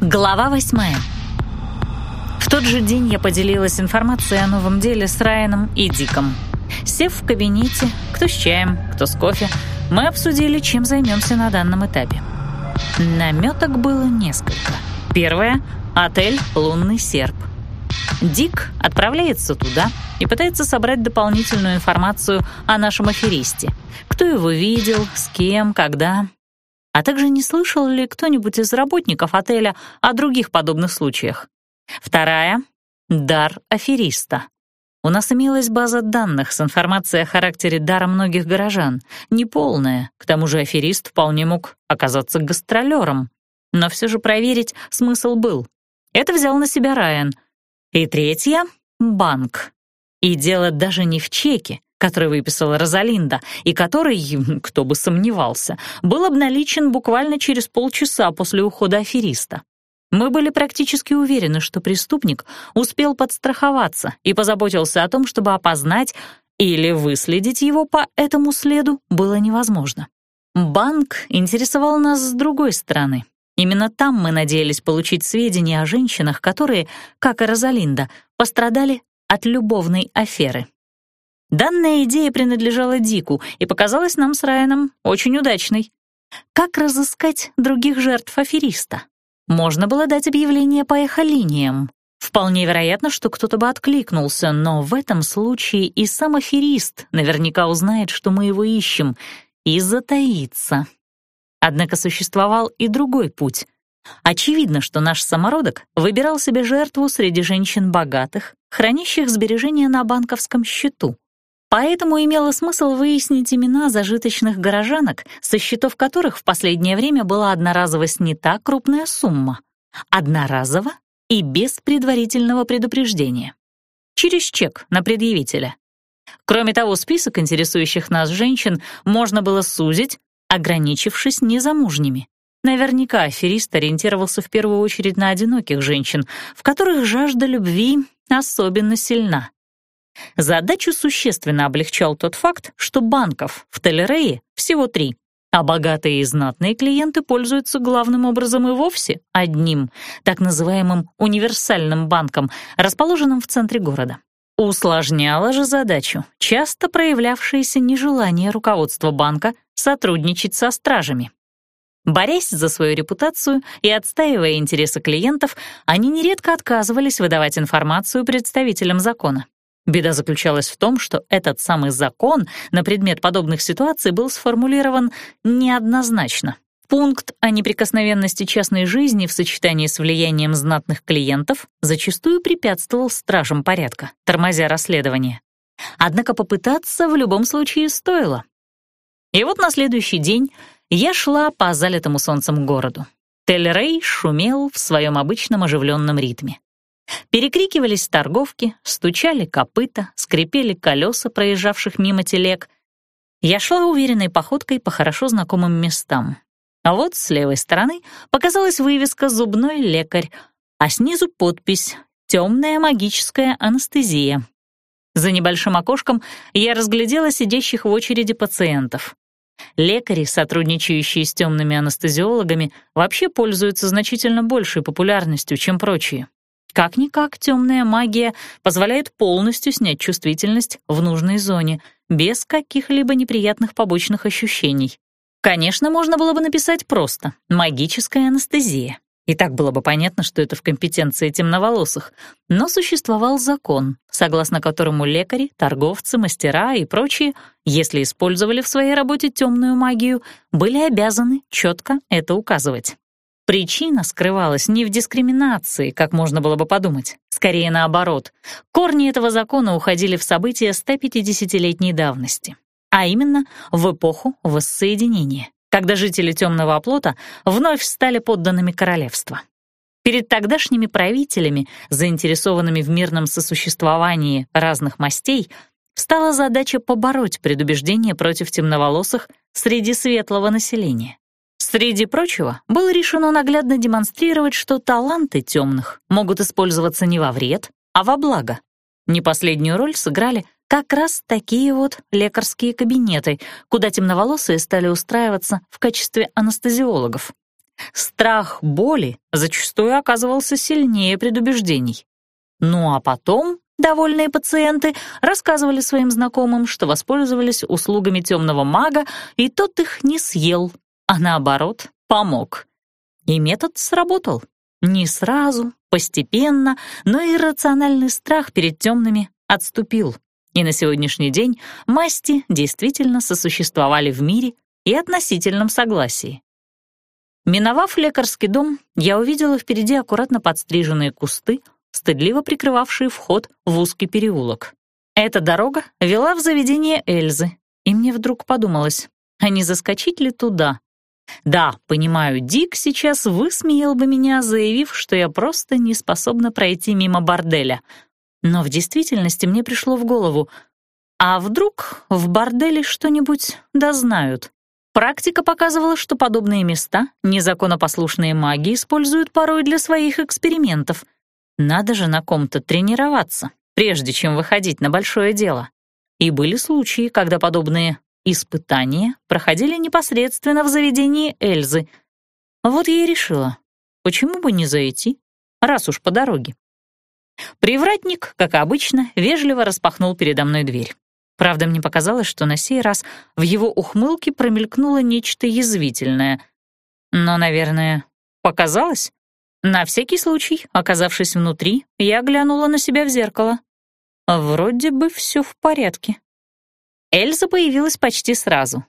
Глава восьмая. В тот же день я поделилась информацией о новом деле с Райаном и Диком. Сев в кабинете, кто с чаем, кто с кофе, мы обсудили, чем займемся на данном этапе. Наметок было несколько. Первое — отель «Лунный серп». Дик отправляется туда и пытается собрать дополнительную информацию о нашем аферисте. Кто его видел, с кем, когда, а также не слышал ли кто-нибудь из работников отеля о других подобных случаях. Вторая — дар афериста. У нас имелась база данных с информацией о характере дара многих горожан, неполная, к тому же аферист вполне мог оказаться гастролером. Но все же проверить смысл был. Это взял на себя Райан. И третья — банк. И дело даже не в чеке, который выписала Розалинда, и который, кто бы сомневался, был обналичен буквально через полчаса после ухода афериста. Мы были практически уверены, что преступник успел подстраховаться и позаботился о том, чтобы опознать или выследить его по этому следу было невозможно. Банк интересовал нас с другой стороны. Именно там мы надеялись получить сведения о женщинах, которые, как и Розалинда, пострадали от любовной аферы. Данная идея принадлежала Дику и показалась нам с Райаном очень удачной. Как разыскать других жертв афериста? Можно было дать объявление по эхолиниям. Вполне вероятно, что кто-то бы откликнулся, но в этом случае и сам аферист наверняка узнает, что мы его ищем, и затаится. Однако существовал и другой путь. Очевидно, что наш самородок выбирал себе жертву среди женщин богатых, хранящих сбережения на банковском счету. Поэтому имело смысл выяснить имена зажиточных горожанок, со счетов которых в последнее время была одноразово снята крупная сумма. Одноразово и без предварительного предупреждения. Через чек на предъявителя. Кроме того, список интересующих нас женщин можно было сузить, ограничившись незамужними. Наверняка аферист ориентировался в первую очередь на одиноких женщин, в которых жажда любви особенно сильна. Задачу существенно облегчал тот факт, что банков в Телерее всего три, а богатые и знатные клиенты пользуются главным образом и вовсе одним, так называемым универсальным банком, расположенным в центре города. Усложняло же задачу часто проявлявшееся нежелание руководства банка сотрудничать со стражами. Борясь за свою репутацию и отстаивая интересы клиентов, они нередко отказывались выдавать информацию представителям закона. Беда заключалась в том, что этот самый закон на предмет подобных ситуаций был сформулирован неоднозначно. Пункт о неприкосновенности частной жизни в сочетании с влиянием знатных клиентов зачастую препятствовал стражам порядка, тормозя расследование. Однако попытаться в любом случае стоило. И вот на следующий день я шла по залитому солнцем городу. Тель-Рей шумел в своем обычном оживленном ритме. Перекрикивались торговки, стучали копыта, скрипели колеса проезжавших мимо телег. Я шла уверенной походкой по хорошо знакомым местам. А вот с левой стороны показалась вывеска «Зубной лекарь», а снизу подпись «Темная магическая анестезия». За небольшим окошком я разглядела сидящих в очереди пациентов. Лекари, сотрудничающие с темными анестезиологами, вообще пользуются значительно большей популярностью, чем прочие. Как-никак темная магия позволяет полностью снять чувствительность в нужной зоне, без каких-либо неприятных побочных ощущений. Конечно, можно было бы написать просто «магическая анестезия». И так было бы понятно, что это в компетенции темноволосых. Но существовал закон, согласно которому лекари, торговцы, мастера и прочие, если использовали в своей работе темную магию, были обязаны четко это указывать. Причина скрывалась не в дискриминации, как можно было бы подумать. Скорее наоборот. Корни этого закона уходили в события 150-летней давности. А именно в эпоху воссоединения, когда жители Темного оплота вновь стали подданными королевства. Перед тогдашними правителями, заинтересованными в мирном сосуществовании разных мастей, стала задача побороть предубеждение против темноволосых среди светлого населения. Среди прочего, было решено наглядно демонстрировать, что таланты темных могут использоваться не во вред, а во благо. Не последнюю роль сыграли как раз такие вот лекарские кабинеты, куда темноволосые стали устраиваться в качестве анестезиологов. Страх боли зачастую оказывался сильнее предубеждений. Ну а потом довольные пациенты рассказывали своим знакомым, что воспользовались услугами темного мага, и тот их не съел, а наоборот помог. И метод сработал. Не сразу, постепенно, но иррациональный страх перед темными отступил. И на сегодняшний день масти действительно сосуществовали в мире и относительном согласии. Миновав лекарский дом, я увидела впереди аккуратно подстриженные кусты, стыдливо прикрывавшие вход в узкий переулок. Эта дорога вела в заведение Эльзы, и мне вдруг подумалось, а не заскочить ли туда? Да, понимаю, Дик сейчас высмеял бы меня, заявив, что я просто не способна пройти мимо борделя. Но в действительности мне пришло в голову, а вдруг в борделе что-нибудь дознают? Практика показывала, что подобные места незаконопослушные маги используют порой для своих экспериментов. Надо же на ком-то тренироваться, прежде чем выходить на большое дело. И были случаи, когда подобные испытания проходили непосредственно в заведении Эльзы. Вот я и решила, почему бы не зайти, раз уж по дороге. Привратник, как обычно, вежливо распахнул передо мной дверь. Правда, мне показалось, что на сей раз в его ухмылке промелькнуло нечто язвительное. Но, наверное, показалось? На всякий случай, оказавшись внутри, я глянула на себя в зеркало. Вроде бы все в порядке. Эльза появилась почти сразу.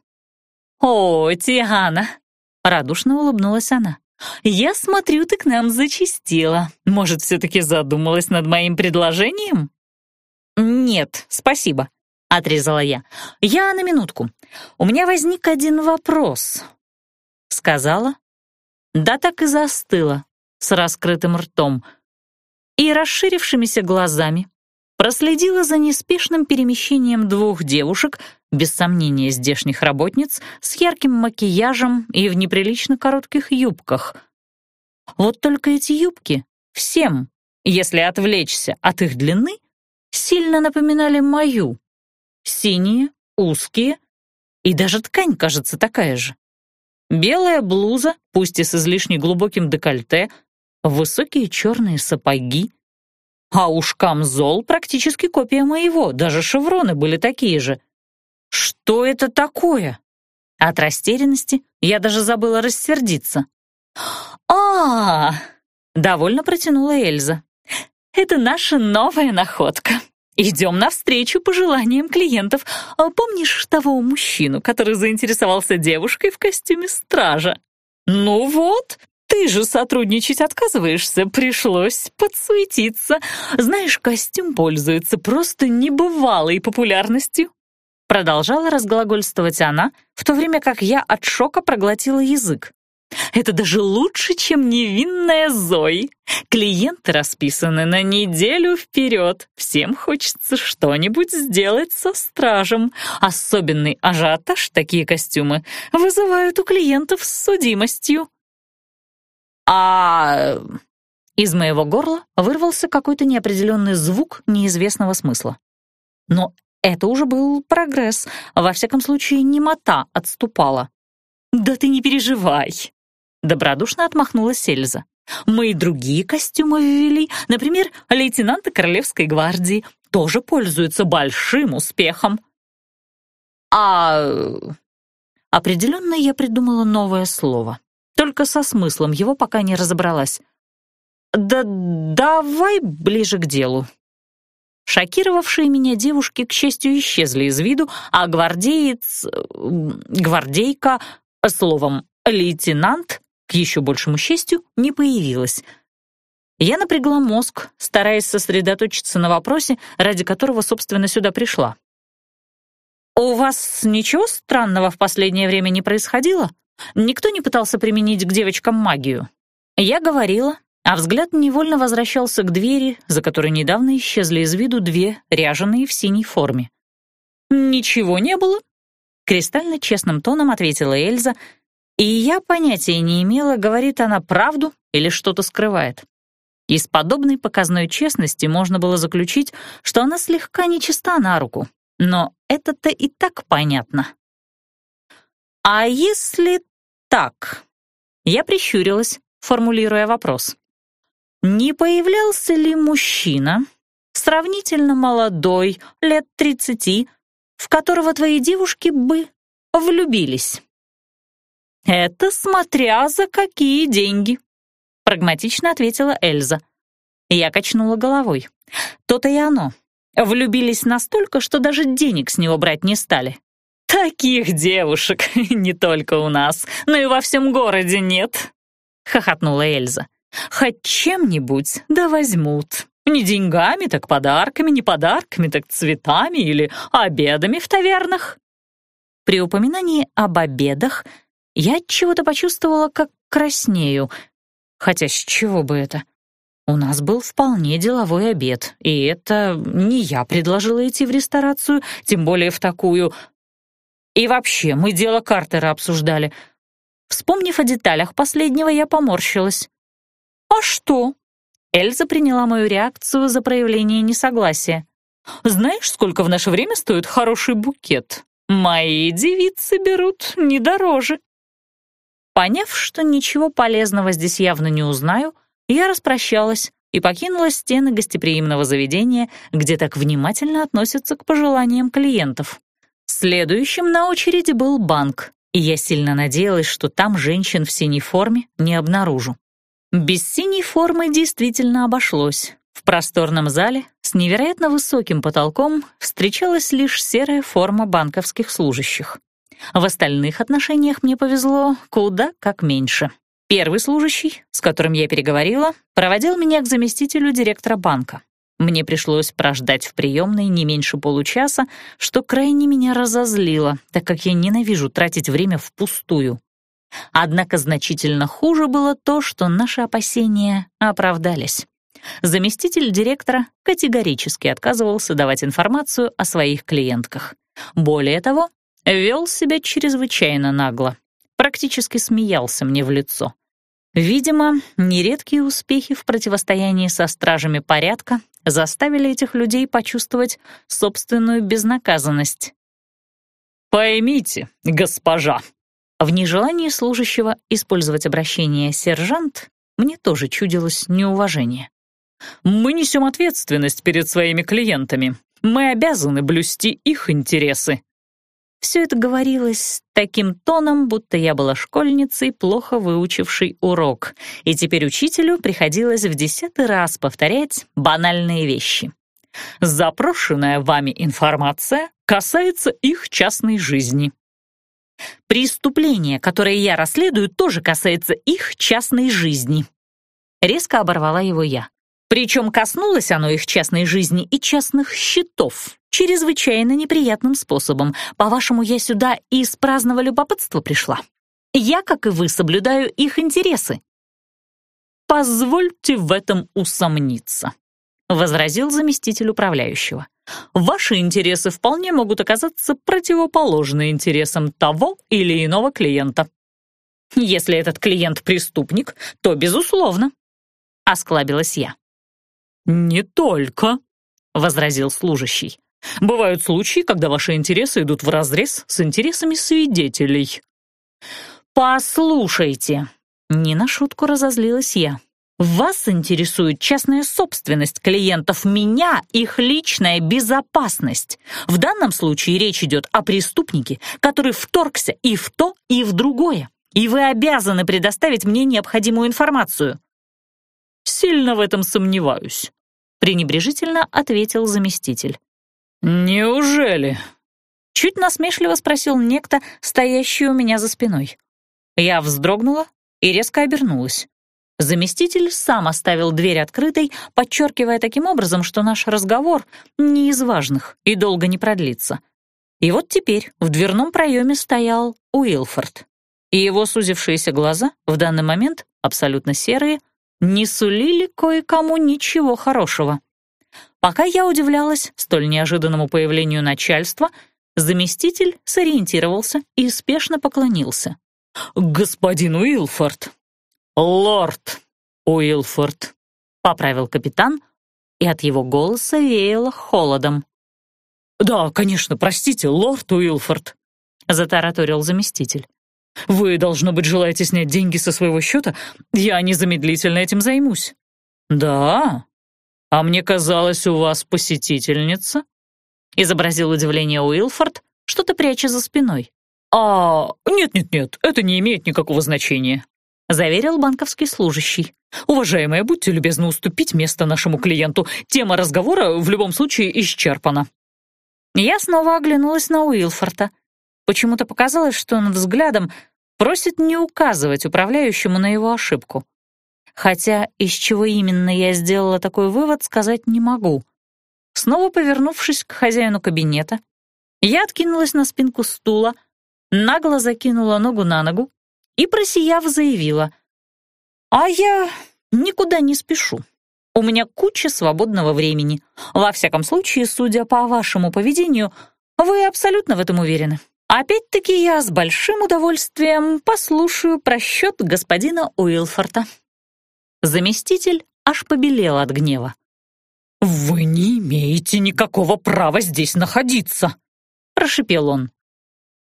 «О, Тиана!» — радушно улыбнулась она. «Я смотрю, ты к нам зачастила. Может, все-таки задумалась над моим предложением?» «Нет, спасибо», отрезала я. «Я на минутку. У меня возник один вопрос», — сказала. Да так и застыла, с раскрытым ртом и расширившимися глазами. Проследила за неспешным перемещением двух девушек, без сомнения здешних работниц, с ярким макияжем и в неприлично коротких юбках. Вот только эти юбки всем, если отвлечься от их длины, сильно напоминали мою, синие, узкие, и даже ткань кажется такая же. Белая блуза, пусть и с излишне глубоким декольте, высокие черные сапоги. А уж камзол практически копия моего, даже шевроны были такие же. Что это такое? От растерянности я даже забыла рассердиться. а, -а, -а довольно протянула Эльза. «Это наша новая находка». Идем навстречу пожеланиям клиентов. А помнишь того мужчину, который заинтересовался девушкой в костюме стража? Ну вот, ты же сотрудничать отказываешься, пришлось подсуетиться. Знаешь, костюм пользуется просто небывалой популярностью. Продолжала разглагольствовать она, в то время как я от шока проглотила язык. Это даже лучше, чем невинная Зои. Клиенты расписаны на неделю вперед. Всем хочется что-нибудь сделать со стражем. Особенный ажиотаж такие костюмы вызывают у клиентов с судимостью. А... Из моего горла вырвался какой-то неопределенный звук неизвестного смысла. Но это уже был прогресс. Во всяком случае, немота отступала. «Да ты не переживай!» Добродушно отмахнулась Эльза. «Мы и другие костюмы ввели. Например, лейтенанты Королевской гвардии тоже пользуются большим успехом». «А...» Определенно я придумала новое слово. Только со смыслом его пока не разобралась. «Да давай ближе к делу». Шокировавшие меня девушки, к счастью, исчезли из виду, а гвардеец... гвардейка, словом, лейтенант к еще большему счастью, не появилась. Я напрягла мозг, стараясь сосредоточиться на вопросе, ради которого, собственно, сюда пришла. «У вас ничего странного в последнее время не происходило? Никто не пытался применить к девочкам магию?» Я говорила, а взгляд невольно возвращался к двери, за которой недавно исчезли из виду две ряженые в синей форме. «Ничего не было?» — кристально честным тоном ответила Эльза, и я понятия не имела, говорит она правду или что-то скрывает. Из подобной показной честности можно было заключить, что она слегка нечиста на руку, но это-то и так понятно. «А если так?» Я прищурилась, формулируя вопрос. Не появлялся ли мужчина, сравнительно молодой, лет тридцати, в которого твои девушки бы влюбились? «Это смотря за какие деньги», — прагматично ответила Эльза. Я качнула головой. То-то и оно. Влюбились настолько, что даже денег с него брать не стали. «Таких девушек не только у нас, но и во всем городе нет», — хохотнула Эльза. «Хоть чем-нибудь да возьмут. Не деньгами, так подарками, не подарками, так цветами или обедами в тавернах». При упоминании об обедах я чего-то почувствовала, как краснею. Хотя с чего бы это? У нас был вполне деловой обед, и это не я предложила идти в ресторацию, тем более в такую. И вообще, мы дело Картера обсуждали. Вспомнив о деталях последнего, я поморщилась. «А что?» Эльза приняла мою реакцию за проявление несогласия. «Знаешь, сколько в наше время стоит хороший букет? Мои девицы берут не дороже». Поняв, что ничего полезного здесь явно не узнаю, я распрощалась и покинула стены гостеприимного заведения, где так внимательно относятся к пожеланиям клиентов. Следующим на очереди был банк, и я сильно надеялась, что там женщин в синей форме не обнаружу. Без синей формы действительно обошлось. В просторном зале с невероятно высоким потолком встречалась лишь серая форма банковских служащих. В остальных отношениях мне повезло куда как меньше. Первый служащий, с которым я переговорила, проводил меня к заместителю директора банка. Мне пришлось прождать в приемной не меньше получаса, что крайне меня разозлило, так как я ненавижу тратить время впустую. Однако значительно хуже было то, что наши опасения оправдались. Заместитель директора категорически отказывался давать информацию о своих клиентках. Более того, Вел себя чрезвычайно нагло. Практически смеялся мне в лицо. Видимо, нередкие успехи в противостоянии со стражами порядка заставили этих людей почувствовать собственную безнаказанность. «Поймите, госпожа!» В нежелании служащего использовать обращение «сержант» мне тоже чудилось неуважение. «Мы несем ответственность перед своими клиентами. Мы обязаны блюсти их интересы. Все это говорилось таким тоном, будто я была школьницей, плохо выучившей урок, и теперь учителю приходилось в десятый раз повторять банальные вещи. Запрошенная вами информация касается их частной жизни. Преступление, которое я расследую, тоже касается их частной жизни. Резко оборвала его я. Причем коснулось оно их частной жизни и частных счетов чрезвычайно неприятным способом. По-вашему, я сюда из праздного любопытства пришла? Я, как и вы, соблюдаю их интересы». «Позвольте в этом усомниться», — возразил заместитель управляющего. «Ваши интересы вполне могут оказаться противоположны интересам того или иного клиента. Если этот клиент преступник, то безусловно», — осклабилась я. «Не только», — возразил служащий. «Бывают случаи, когда ваши интересы идут вразрез с интересами свидетелей». «Послушайте», — не на шутку разозлилась я. «Вас интересует частная собственность клиентов, меня, их личная безопасность. В данном случае речь идет о преступнике, который вторгся и в то, и в другое, и вы обязаны предоставить мне необходимую информацию». «Сильно в этом сомневаюсь», — пренебрежительно ответил заместитель. «Неужели?» — чуть насмешливо спросил некто, стоящий у меня за спиной. Я вздрогнула и резко обернулась. Заместитель сам оставил дверь открытой, подчеркивая таким образом, что наш разговор не из важных и долго не продлится. И вот теперь в дверном проеме стоял Уилфорд, и его сузившиеся глаза, в данный момент абсолютно серые, не сулили кое-кому ничего хорошего. Пока я удивлялась столь неожиданному появлению начальства, заместитель сориентировался и спешно поклонился. «Господин Уилфорд!» «Лорд Уилфорд!» — поправил капитан, и от его голоса веяло холодом. «Да, конечно, простите, лорд Уилфорд», — затараторил заместитель. Вы, должно быть, желаете снять деньги со своего счета? Я незамедлительно этим займусь». «Да? А мне казалось, у вас посетительница?» Изобразил удивление Уилфорд, что-то пряча за спиной. «А, нет-нет-нет, это не имеет никакого значения», — заверил банковский служащий. «Уважаемая, будьте любезны уступить место нашему клиенту. Тема разговора в любом случае исчерпана». Я снова оглянулась на Уилфорта. Почему-то показалось, что он взглядом просит не указывать управляющему на его ошибку. Хотя из чего именно я сделала такой вывод, сказать не могу. Снова повернувшись к хозяину кабинета, я откинулась на спинку стула, нагло закинула ногу на ногу и, просияв, заявила, «А я никуда не спешу. У меня куча свободного времени. Во всяком случае, судя по вашему поведению, вы абсолютно в этом уверены. Опять-таки я с большим удовольствием послушаю про господина Уилфорта». Заместитель аж побелел от гнева. «Вы не имеете никакого права здесь находиться!» — прошипел он.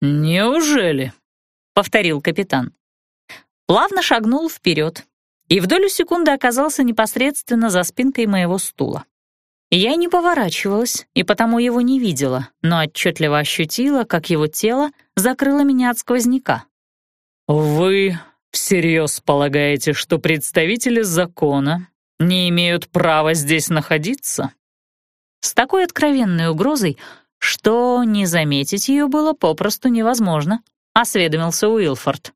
«Неужели?» — повторил капитан. Плавно шагнул вперед и в долю секунды оказался непосредственно за спинкой моего стула. Я не поворачивалась и потому его не видела, но отчетливо ощутила, как его тело закрыло меня от сквозняка. «Вы всерьез полагаете, что представители закона не имеют права здесь находиться?» С такой откровенной угрозой, что не заметить ее было попросту невозможно, осведомился Уилфорд.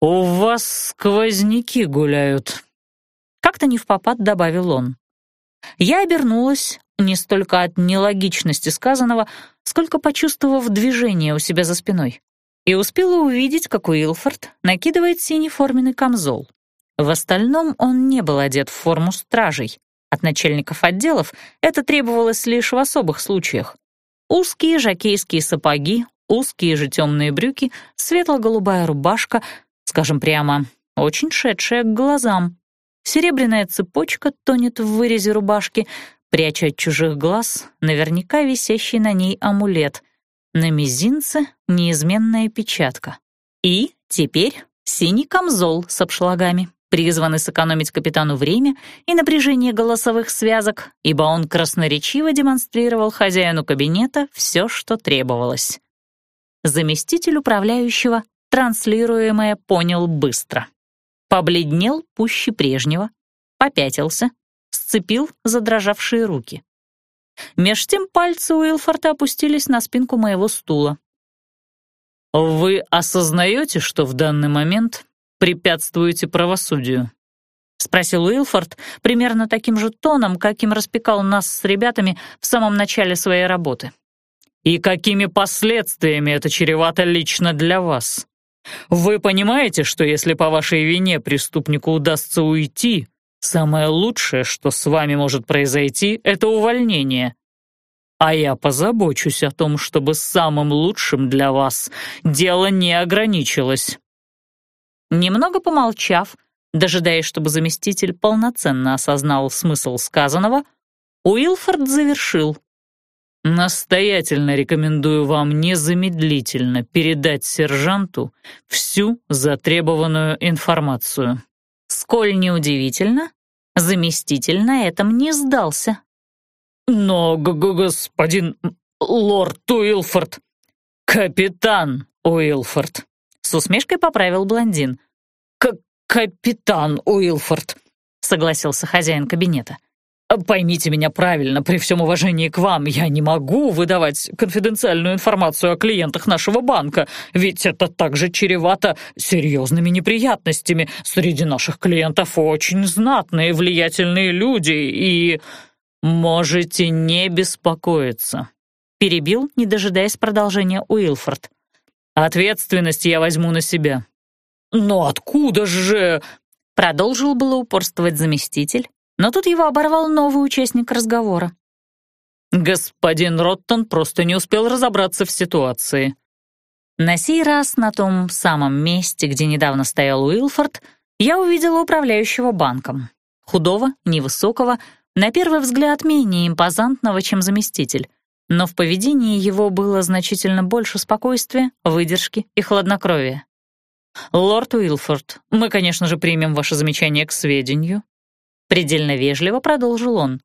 «У вас сквозняки гуляют», — как-то не в попад добавил он. Я обернулась не столько от нелогичности сказанного, сколько почувствовав движение у себя за спиной, и успела увидеть, как Уилфорд накидывает синий форменный камзол. В остальном он не был одет в форму стражей. От начальников отделов это требовалось лишь в особых случаях. Узкие жакейские сапоги, узкие же темные брюки, светло-голубая рубашка, скажем прямо, очень шедшая к глазам. Серебряная цепочка тонет в вырезе рубашки, пряча от чужих глаз наверняка висящий на ней амулет. На мизинце неизменная печатка. И теперь синий камзол с обшлагами призваны сэкономить капитану время и напряжение голосовых связок, ибо он красноречиво демонстрировал хозяину кабинета все, что требовалось. Заместитель управляющего транслируемое понял быстро. Побледнел пуще прежнего, попятился, сцепил задрожавшие руки. Меж тем пальцы Уилфорта опустились на спинку моего стула. «Вы осознаете, что в данный момент препятствуете правосудию?» — спросил Уилфорд примерно таким же тоном, каким распекал нас с ребятами в самом начале своей работы. «И какими последствиями это чревато лично для вас? Вы понимаете, что если по вашей вине преступнику удастся уйти, самое лучшее, что с вами может произойти, это увольнение?» а я позабочусь о том, чтобы самым лучшим для вас дело не ограничилось. Немного помолчав, дожидаясь, чтобы заместитель полноценно осознал смысл сказанного, Уилфорд завершил. «Настоятельно рекомендую вам незамедлительно передать сержанту всю затребованную информацию». Сколь неудивительно, заместитель на этом не сдался. «Но, господин лорд Уилфорд...» «Капитан Уилфорд», с усмешкой поправил блондин. «К «Капитан Уилфорд», — согласился хозяин кабинета. «Поймите меня правильно, при всем уважении к вам, я не могу выдавать конфиденциальную информацию о клиентах нашего банка, ведь это также чревато серьезными неприятностями. Среди наших клиентов очень знатные, влиятельные люди, и...» «Можете не беспокоиться», — перебил, не дожидаясь продолжения Уилфорд. Ответственность я возьму на себя». «Но откуда же...» Продолжил было упорствовать заместитель, но тут его оборвал новый участник разговора. «Господин Роттон просто не успел разобраться в ситуации». На сей раз на том самом месте, где недавно стоял Уилфорд, я увидела управляющего банком. Худого, невысокого, на первый взгляд менее импозантного, чем заместитель но в поведении его было значительно больше спокойствия, выдержки и хладнокровия. «Лорд Уилфорд, мы, конечно же, примем ваше замечание к сведению», предельно вежливо продолжил он,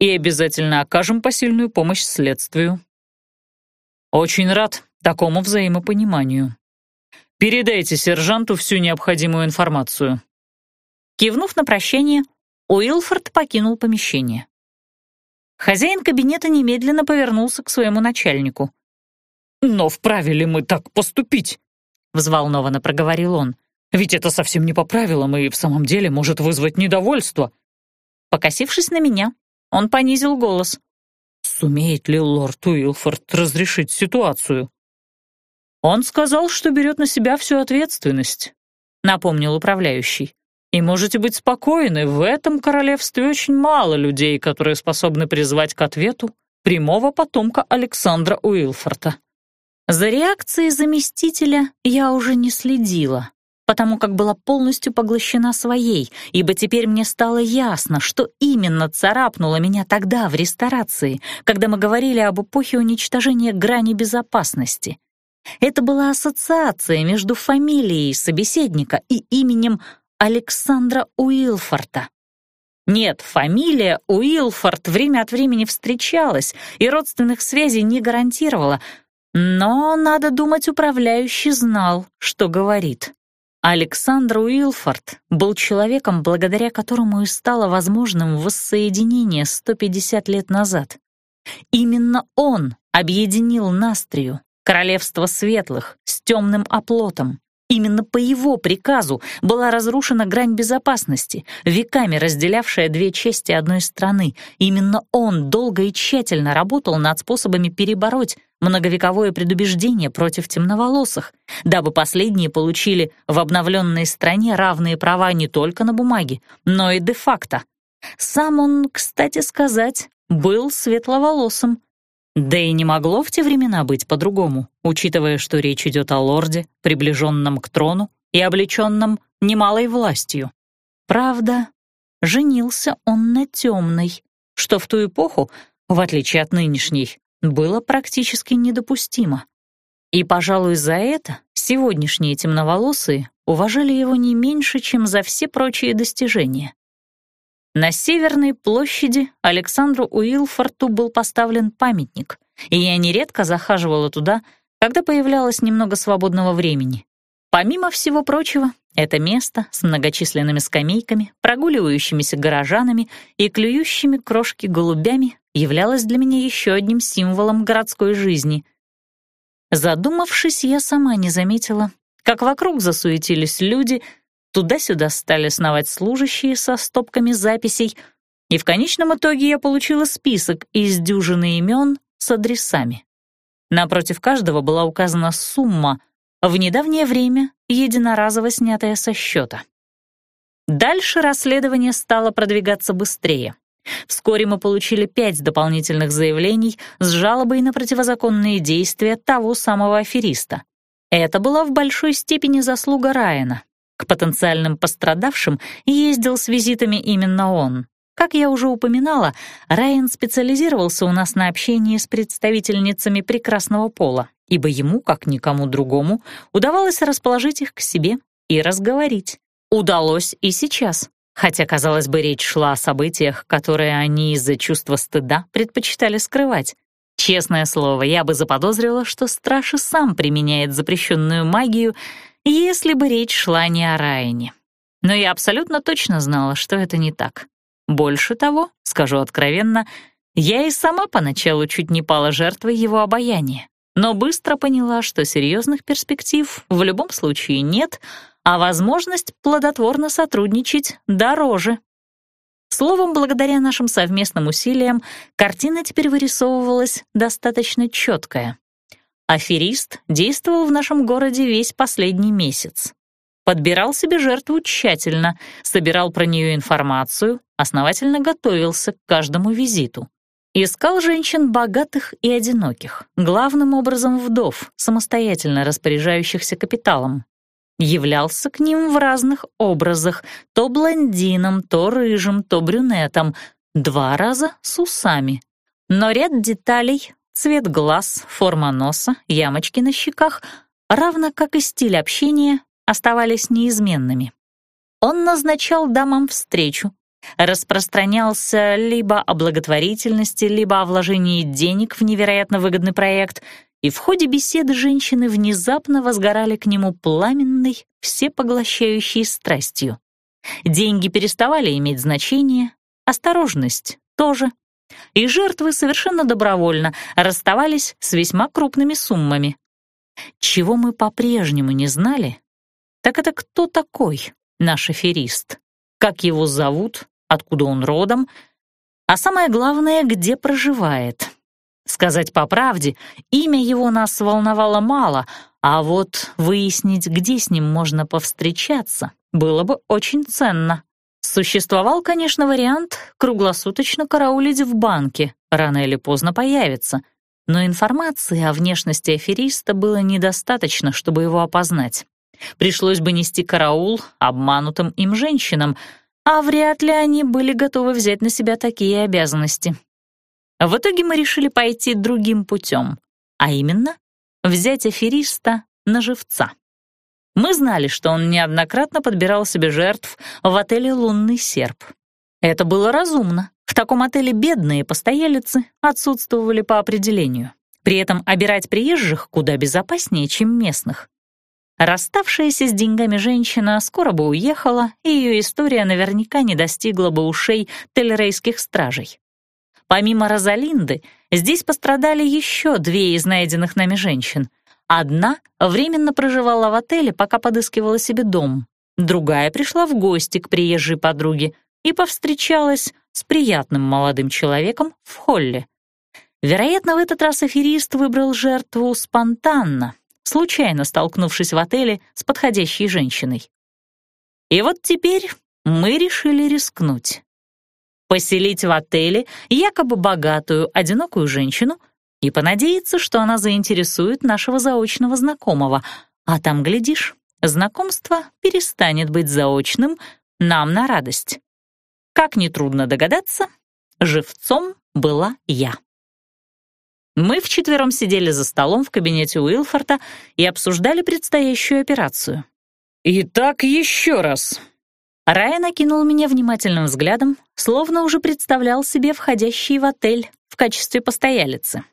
«и обязательно окажем посильную помощь следствию». «Очень рад такому взаимопониманию. Передайте сержанту всю необходимую информацию». Кивнув на прощение, Уилфорд покинул помещение. Хозяин кабинета немедленно повернулся к своему начальнику. «Но вправе ли мы так поступить?» — взволнованно проговорил он. «Ведь это совсем не по правилам и в самом деле может вызвать недовольство». Покосившись на меня, он понизил голос. «Сумеет ли лорд Уилфорд разрешить ситуацию?» «Он сказал, что берет на себя всю ответственность», — напомнил управляющий. И можете быть спокойны, в этом королевстве очень мало людей, которые способны призвать к ответу прямого потомка Александра Уилфорта. За реакцией заместителя я уже не следила, потому как была полностью поглощена своей, ибо теперь мне стало ясно, что именно царапнуло меня тогда в ресторации, когда мы говорили об эпохе уничтожения грани безопасности. Это была ассоциация между фамилией собеседника и именем Александра Уилфорта. Нет, фамилия Уилфорд время от времени встречалась и родственных связей не гарантировала, но, надо думать, управляющий знал, что говорит. Александр Уилфорд был человеком, благодаря которому и стало возможным воссоединение 150 лет назад. Именно он объединил Настрию, королевство светлых, с темным оплотом, Именно по его приказу была разрушена грань безопасности, веками разделявшая две части одной страны. Именно он долго и тщательно работал над способами перебороть многовековое предубеждение против темноволосых, дабы последние получили в обновленной стране равные права не только на бумаге, но и де-факто. Сам он, кстати сказать, был светловолосым, да и не могло в те времена быть по-другому, учитывая, что речь идет о лорде, приближенном к трону и облеченном немалой властью. Правда, женился он на темной, что в ту эпоху, в отличие от нынешней, было практически недопустимо. И, пожалуй, за это сегодняшние темноволосые уважали его не меньше, чем за все прочие достижения. На Северной площади Александру Уилфорту был поставлен памятник, и я нередко захаживала туда, когда появлялось немного свободного времени. Помимо всего прочего, это место с многочисленными скамейками, прогуливающимися горожанами и клюющими крошки голубями являлось для меня еще одним символом городской жизни. Задумавшись, я сама не заметила, как вокруг засуетились люди — Туда-сюда стали сновать служащие со стопками записей, и в конечном итоге я получила список из дюжины имен с адресами. Напротив каждого была указана сумма, в недавнее время единоразово снятая со счета. Дальше расследование стало продвигаться быстрее. Вскоре мы получили пять дополнительных заявлений с жалобой на противозаконные действия того самого афериста. Это была в большой степени заслуга Райана. К потенциальным пострадавшим ездил с визитами именно он. Как я уже упоминала, Райан специализировался у нас на общении с представительницами прекрасного пола, ибо ему, как никому другому, удавалось расположить их к себе и разговорить. Удалось и сейчас, хотя, казалось бы, речь шла о событиях, которые они из-за чувства стыда предпочитали скрывать. Честное слово, я бы заподозрила, что страж и сам применяет запрещенную магию если бы речь шла не о Райане. Но я абсолютно точно знала, что это не так. Больше того, скажу откровенно, я и сама поначалу чуть не пала жертвой его обаяния, но быстро поняла, что серьезных перспектив в любом случае нет, а возможность плодотворно сотрудничать дороже. Словом, благодаря нашим совместным усилиям, картина теперь вырисовывалась достаточно четкая. Аферист действовал в нашем городе весь последний месяц. Подбирал себе жертву тщательно, собирал про нее информацию, основательно готовился к каждому визиту. Искал женщин богатых и одиноких, главным образом вдов, самостоятельно распоряжающихся капиталом. Являлся к ним в разных образах, то блондином, то рыжим, то брюнетом, два раза с усами. Но ряд деталей цвет глаз, форма носа, ямочки на щеках, равно как и стиль общения, оставались неизменными. Он назначал дамам встречу, распространялся либо о благотворительности, либо о вложении денег в невероятно выгодный проект, и в ходе беседы женщины внезапно возгорали к нему пламенной, всепоглощающей страстью. Деньги переставали иметь значение, осторожность тоже, и жертвы совершенно добровольно расставались с весьма крупными суммами. Чего мы по-прежнему не знали, так это кто такой наш аферист, как его зовут, откуда он родом, а самое главное, где проживает. Сказать по правде, имя его нас волновало мало, а вот выяснить, где с ним можно повстречаться, было бы очень ценно. Существовал, конечно, вариант круглосуточно караулить в банке, рано или поздно появится, но информации о внешности афериста было недостаточно, чтобы его опознать. Пришлось бы нести караул обманутым им женщинам, а вряд ли они были готовы взять на себя такие обязанности. В итоге мы решили пойти другим путем, а именно взять афериста на живца. Мы знали, что он неоднократно подбирал себе жертв в отеле «Лунный серп». Это было разумно. В таком отеле бедные постоялицы отсутствовали по определению. При этом обирать приезжих куда безопаснее, чем местных. Расставшаяся с деньгами женщина скоро бы уехала, и ее история наверняка не достигла бы ушей телерейских стражей. Помимо Розалинды, здесь пострадали еще две из найденных нами женщин. Одна временно проживала в отеле, пока подыскивала себе дом. Другая пришла в гости к приезжей подруге и повстречалась с приятным молодым человеком в холле. Вероятно, в этот раз аферист выбрал жертву спонтанно, случайно столкнувшись в отеле с подходящей женщиной. И вот теперь мы решили рискнуть. Поселить в отеле якобы богатую, одинокую женщину и понадеяться, что она заинтересует нашего заочного знакомого, а там, глядишь, знакомство перестанет быть заочным нам на радость. Как нетрудно догадаться, живцом была я. Мы вчетвером сидели за столом в кабинете Уилфорта и обсуждали предстоящую операцию. «Итак, еще раз». Райан окинул меня внимательным взглядом, словно уже представлял себе входящий в отель в качестве постоялицы.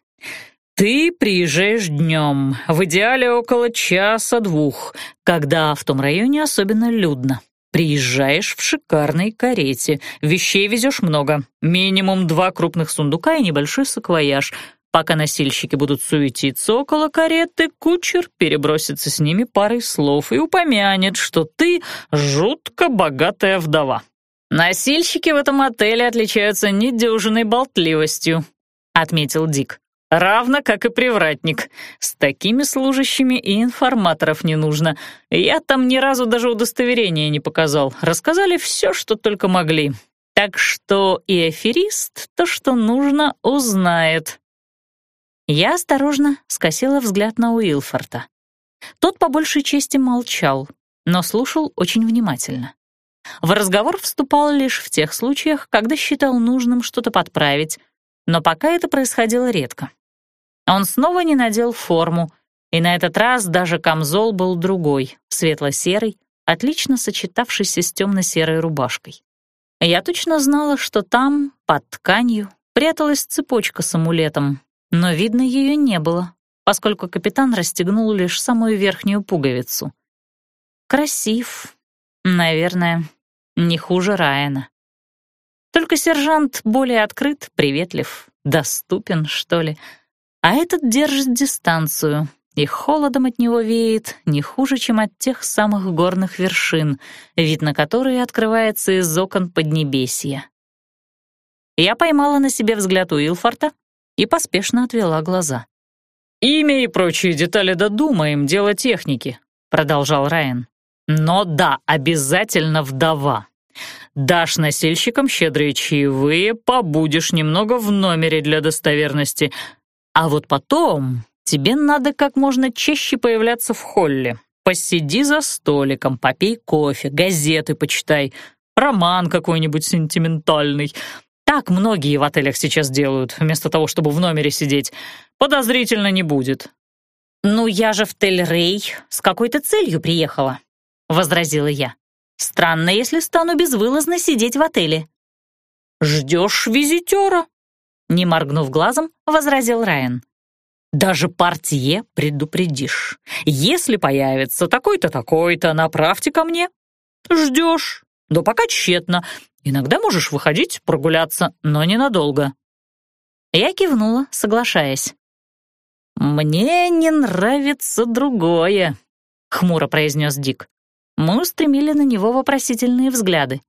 «Ты приезжаешь днем, в идеале около часа-двух, когда в том районе особенно людно. Приезжаешь в шикарной карете, вещей везешь много, минимум два крупных сундука и небольшой саквояж. Пока носильщики будут суетиться около кареты, кучер перебросится с ними парой слов и упомянет, что ты жутко богатая вдова. Носильщики в этом отеле отличаются недюжиной болтливостью», — отметил Дик. Равно как и привратник. С такими служащими и информаторов не нужно. Я там ни разу даже удостоверения не показал. Рассказали все, что только могли. Так что и аферист то, что нужно, узнает. Я осторожно скосила взгляд на Уилфорта. Тот по большей части молчал, но слушал очень внимательно. В разговор вступал лишь в тех случаях, когда считал нужным что-то подправить, но пока это происходило редко. Он снова не надел форму, и на этот раз даже камзол был другой, светло-серый, отлично сочетавшийся с темно-серой рубашкой. Я точно знала, что там, под тканью, пряталась цепочка с амулетом, но видно ее не было, поскольку капитан расстегнул лишь самую верхнюю пуговицу. Красив, наверное, не хуже Райана. Только сержант более открыт, приветлив, доступен, что ли. А этот держит дистанцию, и холодом от него веет не хуже, чем от тех самых горных вершин, вид на которые открывается из окон Поднебесья. Я поймала на себе взгляд Уилфорта и поспешно отвела глаза. «Имя и прочие детали додумаем, дело техники», — продолжал Райан. «Но да, обязательно вдова. Дашь носильщикам щедрые чаевые, побудешь немного в номере для достоверности, а вот потом тебе надо как можно чаще появляться в холле. Посиди за столиком, попей кофе, газеты почитай, роман какой-нибудь сентиментальный. Так многие в отелях сейчас делают, вместо того, чтобы в номере сидеть. Подозрительно не будет». «Ну, я же в Тель-Рей с какой-то целью приехала», — возразила я. «Странно, если стану безвылазно сидеть в отеле». «Ждешь визитера?» Не моргнув глазом, возразил Райан. «Даже портье предупредишь. Если появится такой-то, такой-то, направьте ко мне. Ждешь, но пока тщетно. Иногда можешь выходить, прогуляться, но ненадолго». Я кивнула, соглашаясь. «Мне не нравится другое», — хмуро произнес Дик. Мы устремили на него вопросительные взгляды.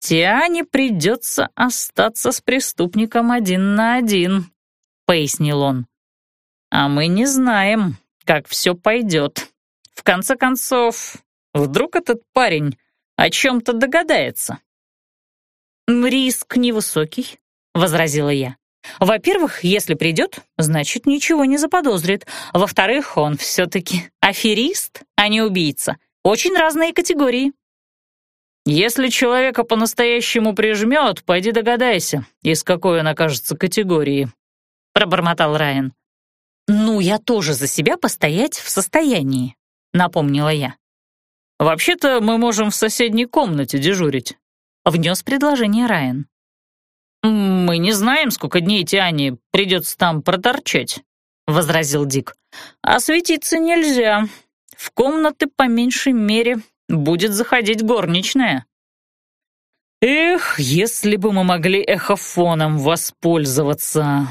«Тиане придется остаться с преступником один на один», — пояснил он. «А мы не знаем, как все пойдет. В конце концов, вдруг этот парень о чем-то догадается?» «Риск невысокий», — возразила я. «Во-первых, если придет, значит, ничего не заподозрит. Во-вторых, он все-таки аферист, а не убийца. Очень разные категории». «Если человека по-настоящему прижмет, пойди догадайся, из какой он окажется категории», — пробормотал Райан. «Ну, я тоже за себя постоять в состоянии», — напомнила я. «Вообще-то мы можем в соседней комнате дежурить», — внес предложение Райан. «Мы не знаем, сколько дней Тиане придется там проторчать», — возразил Дик. «А светиться нельзя. В комнаты по меньшей мере будет заходить горничная». «Эх, если бы мы могли эхофоном воспользоваться!»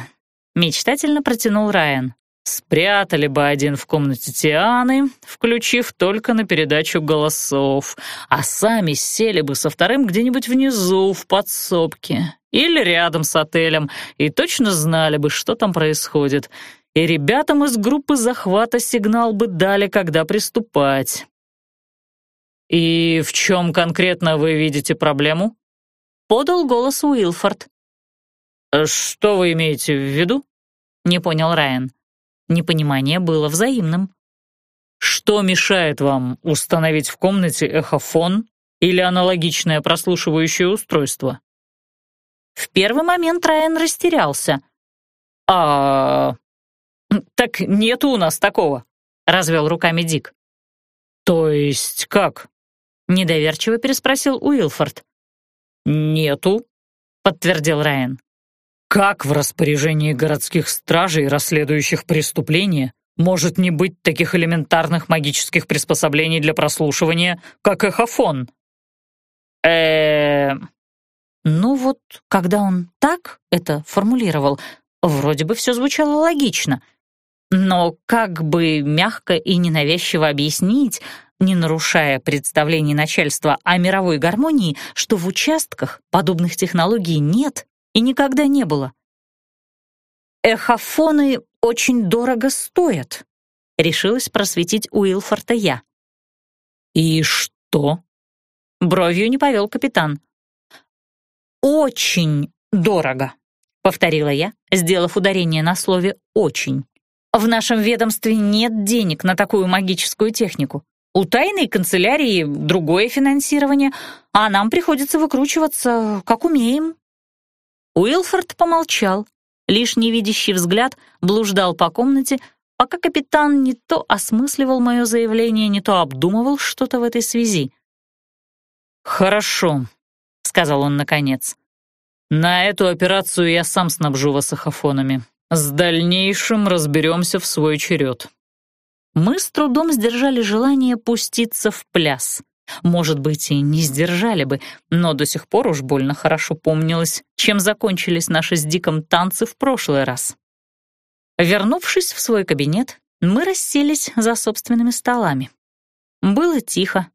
Мечтательно протянул Райан. «Спрятали бы один в комнате Тианы, включив только на передачу голосов, а сами сели бы со вторым где-нибудь внизу, в подсобке, или рядом с отелем, и точно знали бы, что там происходит. И ребятам из группы захвата сигнал бы дали, когда приступать. «И в чем конкретно вы видите проблему?» — подал голос Уилфорд. «Что вы имеете в виду?» — не понял Райан. Непонимание было взаимным. «Что мешает вам установить в комнате эхофон или аналогичное прослушивающее устройство?» В первый момент Райан растерялся. «А... так нету у нас такого», — развел руками Дик. «То есть как?» Недоверчиво переспросил Уилфорд. «Нету», — подтвердил Райан. «Как в распоряжении городских стражей, расследующих преступления, может не быть таких элементарных магических приспособлений для прослушивания, как эхофон?» э Ну вот, когда он так это формулировал, вроде бы все звучало логично. Но как бы мягко и ненавязчиво объяснить, не нарушая представлений начальства о мировой гармонии, что в участках подобных технологий нет и никогда не было. «Эхофоны очень дорого стоят», — решилась просветить Уилфорта я. «И что?» — бровью не повел капитан. «Очень дорого», — повторила я, сделав ударение на слове «очень». «В нашем ведомстве нет денег на такую магическую технику. У тайной канцелярии другое финансирование, а нам приходится выкручиваться, как умеем». Уилфорд помолчал, лишь невидящий взгляд блуждал по комнате, пока капитан не то осмысливал мое заявление, не то обдумывал что-то в этой связи. «Хорошо», — сказал он наконец. «На эту операцию я сам снабжу вас ахофонами. С дальнейшим разберемся в свой черед». Мы с трудом сдержали желание пуститься в пляс. Может быть, и не сдержали бы, но до сих пор уж больно хорошо помнилось, чем закончились наши с Диком танцы в прошлый раз. Вернувшись в свой кабинет, мы расселись за собственными столами. Было тихо.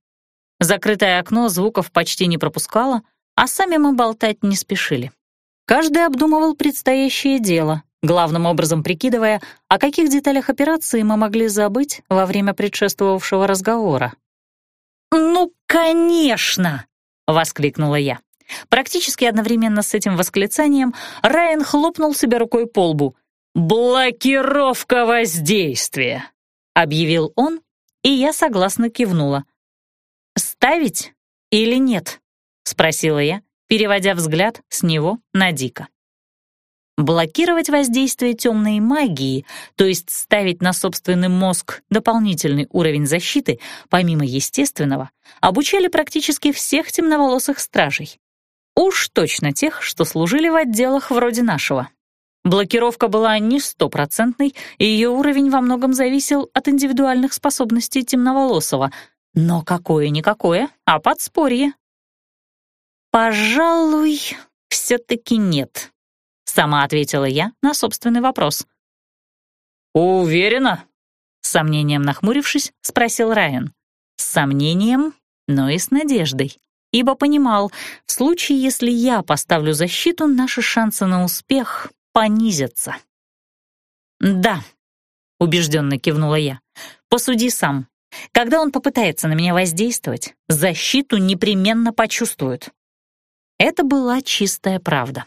Закрытое окно звуков почти не пропускало, а сами мы болтать не спешили. Каждый обдумывал предстоящее дело, главным образом прикидывая, о каких деталях операции мы могли забыть во время предшествовавшего разговора. «Ну, конечно!» — воскликнула я. Практически одновременно с этим восклицанием Райан хлопнул себя рукой по лбу. «Блокировка воздействия!» — объявил он, и я согласно кивнула. «Ставить или нет?» — спросила я, переводя взгляд с него на Дика. Блокировать воздействие темной магии, то есть ставить на собственный мозг дополнительный уровень защиты, помимо естественного, обучали практически всех темноволосых стражей. Уж точно тех, что служили в отделах вроде нашего. Блокировка была не стопроцентной, и ее уровень во многом зависел от индивидуальных способностей темноволосого. Но какое-никакое, а подспорье. «Пожалуй, все-таки нет», — сама ответила я на собственный вопрос. «Уверена?» — сомнением нахмурившись, спросил Райан. Сомнением, но и с надеждой ибо понимал, в случае, если я поставлю защиту, наши шансы на успех понизятся. «Да», — убежденно кивнула я, — «посуди сам. Когда он попытается на меня воздействовать, защиту непременно почувствует». Это была чистая правда.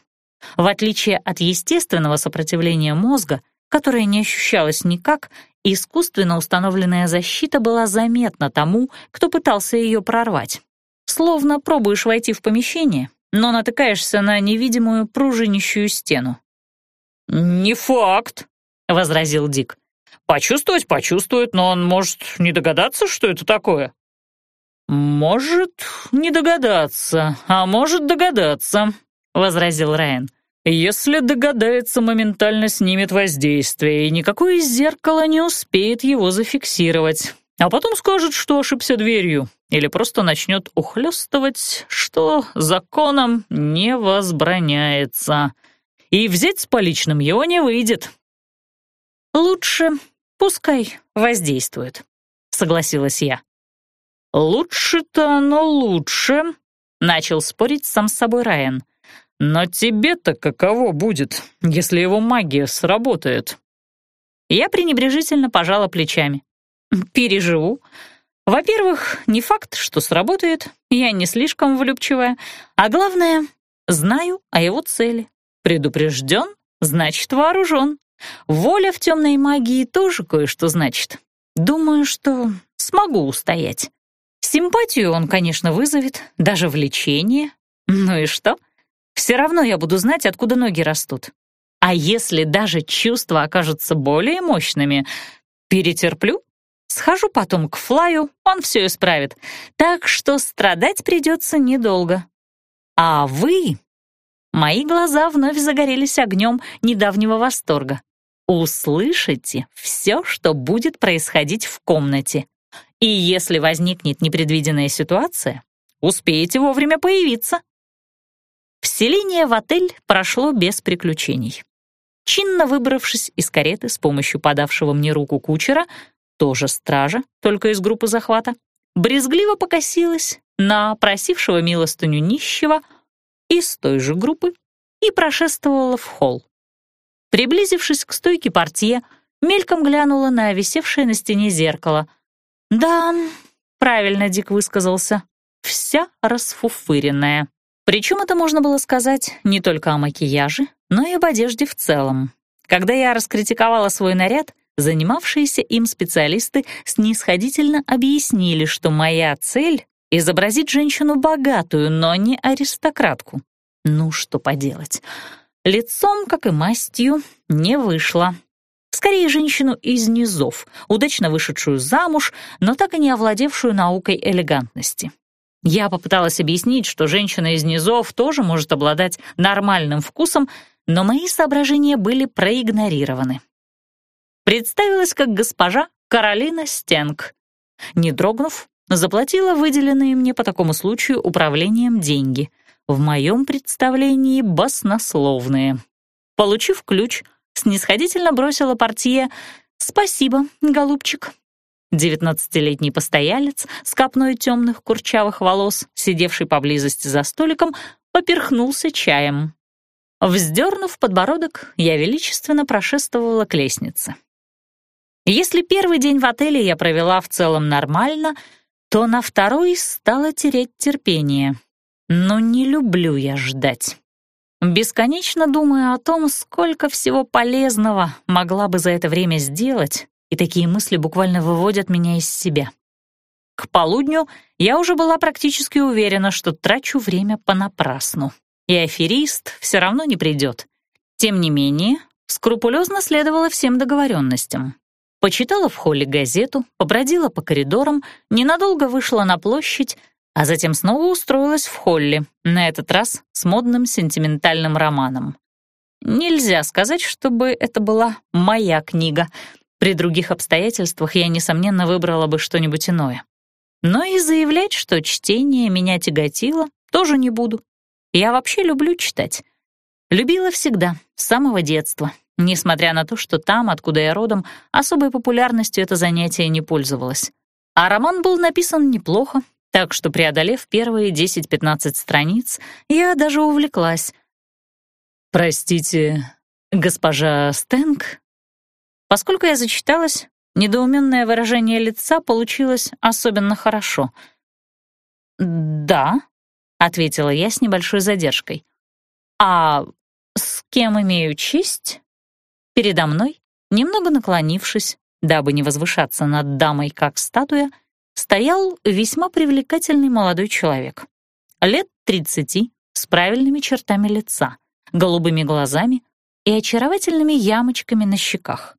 В отличие от естественного сопротивления мозга, которое не ощущалось никак, искусственно установленная защита была заметна тому, кто пытался ее прорвать. Словно пробуешь войти в помещение, но натыкаешься на невидимую пружинищую стену. «Не факт», — возразил Дик. «Почувствовать почувствует, но он может не догадаться, что это такое». «Может не догадаться, а может догадаться», — возразил Райан. «Если догадается, моментально снимет воздействие, и никакое зеркало не успеет его зафиксировать. А потом скажет, что ошибся дверью, или просто начнет ухлёстывать, что законом не возбраняется. И взять с поличным его не выйдет. «Лучше пускай воздействует», — согласилась я. «Лучше-то оно лучше», — начал спорить сам с собой Райан. «Но тебе-то каково будет, если его магия сработает?» Я пренебрежительно пожала плечами. «Переживу. Во-первых, не факт, что сработает, я не слишком влюбчивая, а главное, знаю о его цели. Предупрежден, значит вооружен. Воля в темной магии тоже кое-что значит. Думаю, что смогу устоять. Симпатию он, конечно, вызовет, даже влечение. Ну и что? Все равно я буду знать, откуда ноги растут. А если даже чувства окажутся более мощными, перетерплю Схожу потом к Флаю, он все исправит. Так что страдать придется недолго. А вы... Мои глаза вновь загорелись огнем недавнего восторга. Услышите все, что будет происходить в комнате. И если возникнет непредвиденная ситуация, успеете вовремя появиться. Вселение в отель прошло без приключений. Чинно выбравшись из кареты с помощью подавшего мне руку кучера, тоже стража, только из группы захвата, брезгливо покосилась на просившего милостыню нищего из той же группы и прошествовала в холл. Приблизившись к стойке портье, мельком глянула на висевшее на стене зеркало. «Да, правильно Дик высказался, вся расфуфыренная». Причем это можно было сказать не только о макияже, но и об одежде в целом. Когда я раскритиковала свой наряд, Занимавшиеся им специалисты снисходительно объяснили, что моя цель — изобразить женщину богатую, но не аристократку. Ну, что поделать. Лицом, как и мастью, не вышло. Скорее, женщину из низов, удачно вышедшую замуж, но так и не овладевшую наукой элегантности. Я попыталась объяснить, что женщина из низов тоже может обладать нормальным вкусом, но мои соображения были проигнорированы представилась как госпожа Каролина Стенг. Не дрогнув, заплатила выделенные мне по такому случаю управлением деньги. В моем представлении баснословные. Получив ключ, снисходительно бросила портье «Спасибо, голубчик». Девятнадцатилетний постоялец с копной темных курчавых волос, сидевший поблизости за столиком, поперхнулся чаем. Вздернув подбородок, я величественно прошествовала к лестнице. Если первый день в отеле я провела в целом нормально, то на второй стала терять терпение. Но не люблю я ждать. Бесконечно думаю о том, сколько всего полезного могла бы за это время сделать, и такие мысли буквально выводят меня из себя. К полудню я уже была практически уверена, что трачу время понапрасну, и аферист все равно не придет. Тем не менее, скрупулезно следовала всем договоренностям. Почитала в холле газету, побродила по коридорам, ненадолго вышла на площадь, а затем снова устроилась в холле, на этот раз с модным сентиментальным романом. Нельзя сказать, чтобы это была моя книга. При других обстоятельствах я, несомненно, выбрала бы что-нибудь иное. Но и заявлять, что чтение меня тяготило, тоже не буду. Я вообще люблю читать. Любила всегда, с самого детства, несмотря на то, что там, откуда я родом, особой популярностью это занятие не пользовалось. А роман был написан неплохо, так что, преодолев первые 10-15 страниц, я даже увлеклась. «Простите, госпожа Стэнк?» Поскольку я зачиталась, недоуменное выражение лица получилось особенно хорошо. «Да», — ответила я с небольшой задержкой. «А с кем имею честь?» Передо мной, немного наклонившись, дабы не возвышаться над дамой как статуя, стоял весьма привлекательный молодой человек. Лет тридцати, с правильными чертами лица, голубыми глазами и очаровательными ямочками на щеках.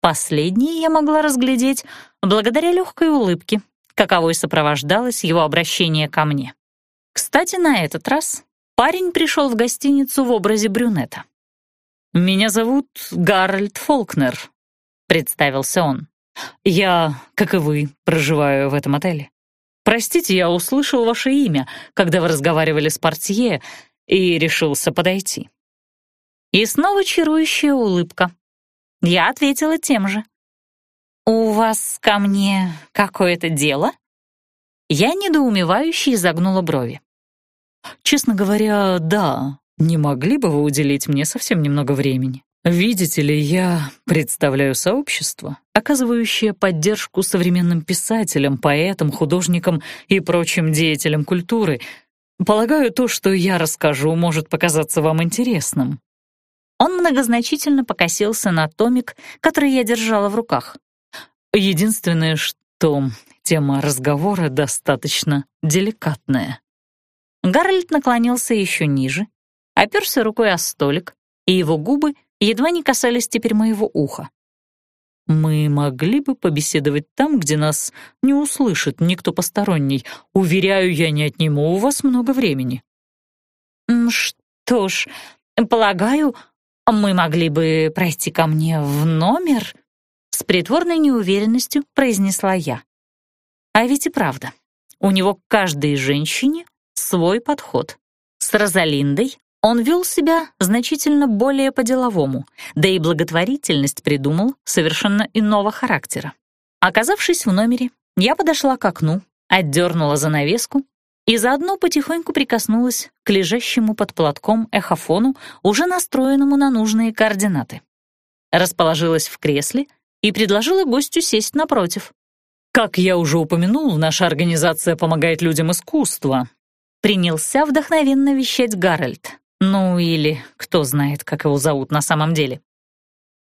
Последние я могла разглядеть благодаря легкой улыбке, каковой сопровождалось его обращение ко мне. Кстати, на этот раз парень пришел в гостиницу в образе брюнета. «Меня зовут Гарольд Фолкнер», — представился он. «Я, как и вы, проживаю в этом отеле. Простите, я услышал ваше имя, когда вы разговаривали с портье, и решился подойти». И снова чарующая улыбка, я ответила тем же. «У вас ко мне какое-то дело?» Я недоумевающе изогнула брови. «Честно говоря, да. Не могли бы вы уделить мне совсем немного времени? Видите ли, я представляю сообщество, оказывающее поддержку современным писателям, поэтам, художникам и прочим деятелям культуры. Полагаю, то, что я расскажу, может показаться вам интересным. Он многозначительно покосился на томик, который я держала в руках. Единственное, что тема разговора достаточно деликатная. Гарольд наклонился еще ниже, оперся рукой о столик, и его губы едва не касались теперь моего уха. «Мы могли бы побеседовать там, где нас не услышит никто посторонний. Уверяю, я не отниму у вас много времени». «Что ж, полагаю, «Мы могли бы пройти ко мне в номер?» С притворной неуверенностью произнесла я. А ведь и правда, у него к каждой женщине свой подход. С Розалиндой он вел себя значительно более по-деловому, да и благотворительность придумал совершенно иного характера. Оказавшись в номере, я подошла к окну, отдернула занавеску и заодно потихоньку прикоснулась к лежащему под платком эхофону, уже настроенному на нужные координаты. Расположилась в кресле и предложила гостю сесть напротив. «Как я уже упомянул, наша организация помогает людям искусства», принялся вдохновенно вещать Гарольд. Ну или кто знает, как его зовут на самом деле.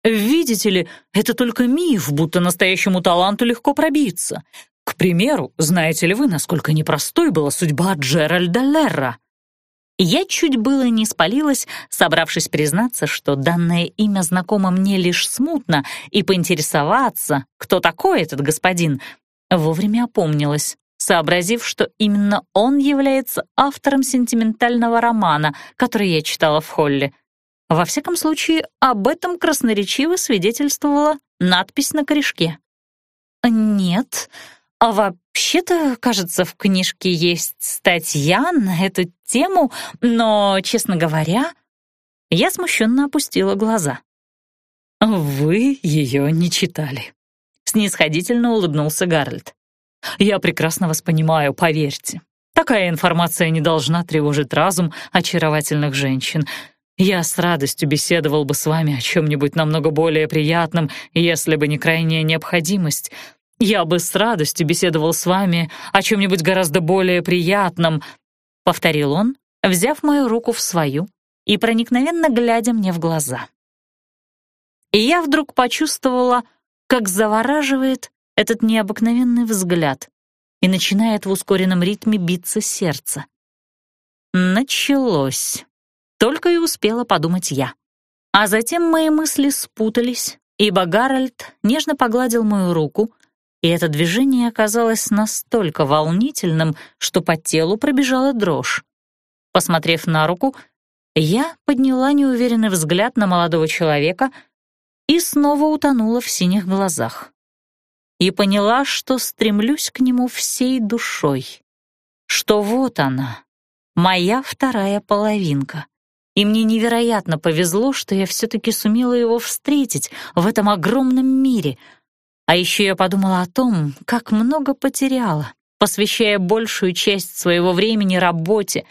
«Видите ли, это только миф, будто настоящему таланту легко пробиться. К примеру, знаете ли вы, насколько непростой была судьба Джеральда Лерра? Я чуть было не спалилась, собравшись признаться, что данное имя знакомо мне лишь смутно, и поинтересоваться, кто такой этот господин. Вовремя опомнилась, сообразив, что именно он является автором сентиментального романа, который я читала в Холле. Во всяком случае, об этом красноречиво свидетельствовала надпись на корешке. «Нет», а вообще-то, кажется, в книжке есть статья на эту тему, но, честно говоря, я смущенно опустила глаза. «Вы ее не читали», — снисходительно улыбнулся Гарольд. «Я прекрасно вас понимаю, поверьте. Такая информация не должна тревожить разум очаровательных женщин. Я с радостью беседовал бы с вами о чем-нибудь намного более приятном, если бы не крайняя необходимость — «Я бы с радостью беседовал с вами о чем-нибудь гораздо более приятном», — повторил он, взяв мою руку в свою и проникновенно глядя мне в глаза. И я вдруг почувствовала, как завораживает этот необыкновенный взгляд. и начинает в ускоренном ритме биться сердце. Началось. Только и успела подумать я. А затем мои мысли спутались, ибо Гарольд нежно погладил мою руку, и это движение оказалось настолько волнительным, что по телу пробежала дрожь. Посмотрев на руку, я подняла неуверенный взгляд на молодого человека и снова утонула в синих глазах. И поняла, что стремлюсь к нему всей душой, что вот она, моя вторая половинка. И мне невероятно повезло, что я все-таки сумела его встретить в этом огромном мире. А еще я подумала о том, как много потеряла, посвящая большую часть своего времени работе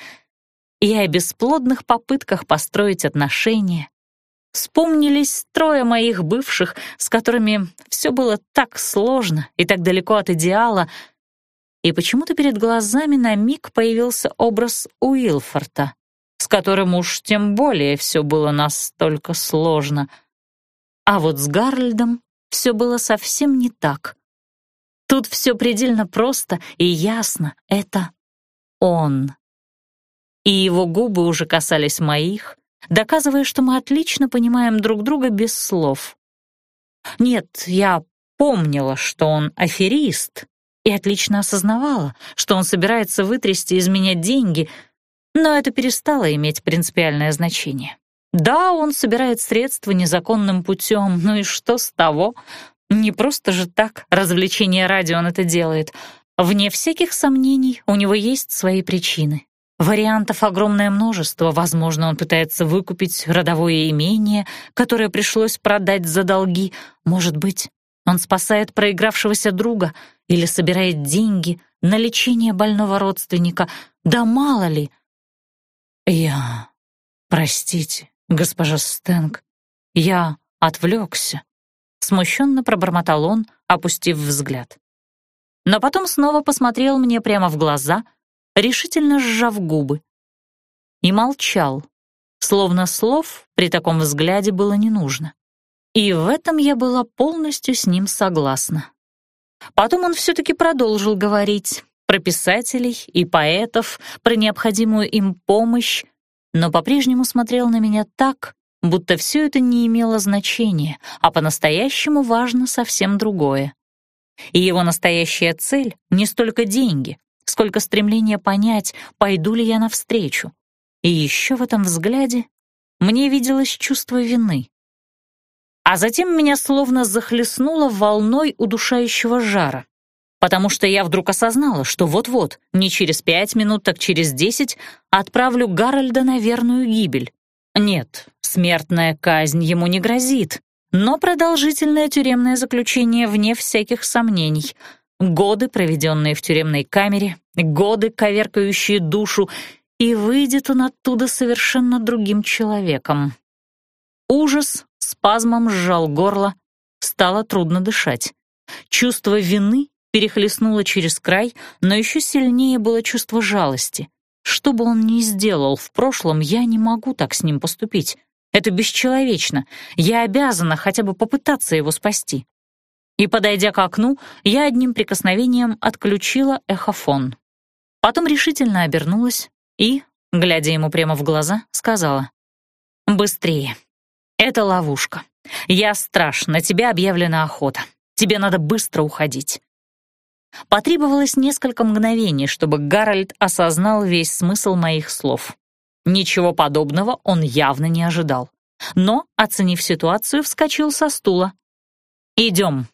и о бесплодных попытках построить отношения. Вспомнились трое моих бывших, с которыми все было так сложно и так далеко от идеала, и почему-то перед глазами на миг появился образ Уилфорта, с которым уж тем более все было настолько сложно. А вот с Гарльдом все было совсем не так. Тут все предельно просто и ясно — это он. И его губы уже касались моих, доказывая, что мы отлично понимаем друг друга без слов. Нет, я помнила, что он аферист, и отлично осознавала, что он собирается вытрясти из меня деньги, но это перестало иметь принципиальное значение. Да, он собирает средства незаконным путем, ну и что с того? Не просто же так, развлечение ради он это делает. Вне всяких сомнений, у него есть свои причины. Вариантов огромное множество. Возможно, он пытается выкупить родовое имение, которое пришлось продать за долги. Может быть, он спасает проигравшегося друга или собирает деньги на лечение больного родственника. Да мало ли. Я... Простите, госпожа Стэнк, я отвлекся. Смущенно пробормотал он, опустив взгляд. Но потом снова посмотрел мне прямо в глаза — решительно сжав губы. И молчал, словно слов при таком взгляде было не нужно. И в этом я была полностью с ним согласна. Потом он все-таки продолжил говорить про писателей и поэтов, про необходимую им помощь, но по-прежнему смотрел на меня так, будто все это не имело значения, а по-настоящему важно совсем другое. И его настоящая цель — не столько деньги, сколько стремления понять, пойду ли я навстречу. И еще в этом взгляде мне виделось чувство вины. А затем меня словно захлестнуло волной удушающего жара, потому что я вдруг осознала, что вот-вот, не через пять минут, так через десять, отправлю Гарольда на верную гибель. Нет, смертная казнь ему не грозит, но продолжительное тюремное заключение вне всяких сомнений — годы, проведенные в тюремной камере, годы, коверкающие душу, и выйдет он оттуда совершенно другим человеком. Ужас спазмом сжал горло, стало трудно дышать. Чувство вины перехлестнуло через край, но еще сильнее было чувство жалости. Что бы он ни сделал в прошлом, я не могу так с ним поступить. Это бесчеловечно. Я обязана хотя бы попытаться его спасти и, подойдя к окну, я одним прикосновением отключила эхофон. Потом решительно обернулась и, глядя ему прямо в глаза, сказала «Быстрее. Это ловушка. Я страж, на тебя объявлена охота. Тебе надо быстро уходить». Потребовалось несколько мгновений, чтобы Гарольд осознал весь смысл моих слов. Ничего подобного он явно не ожидал. Но, оценив ситуацию, вскочил со стула. «Идем»,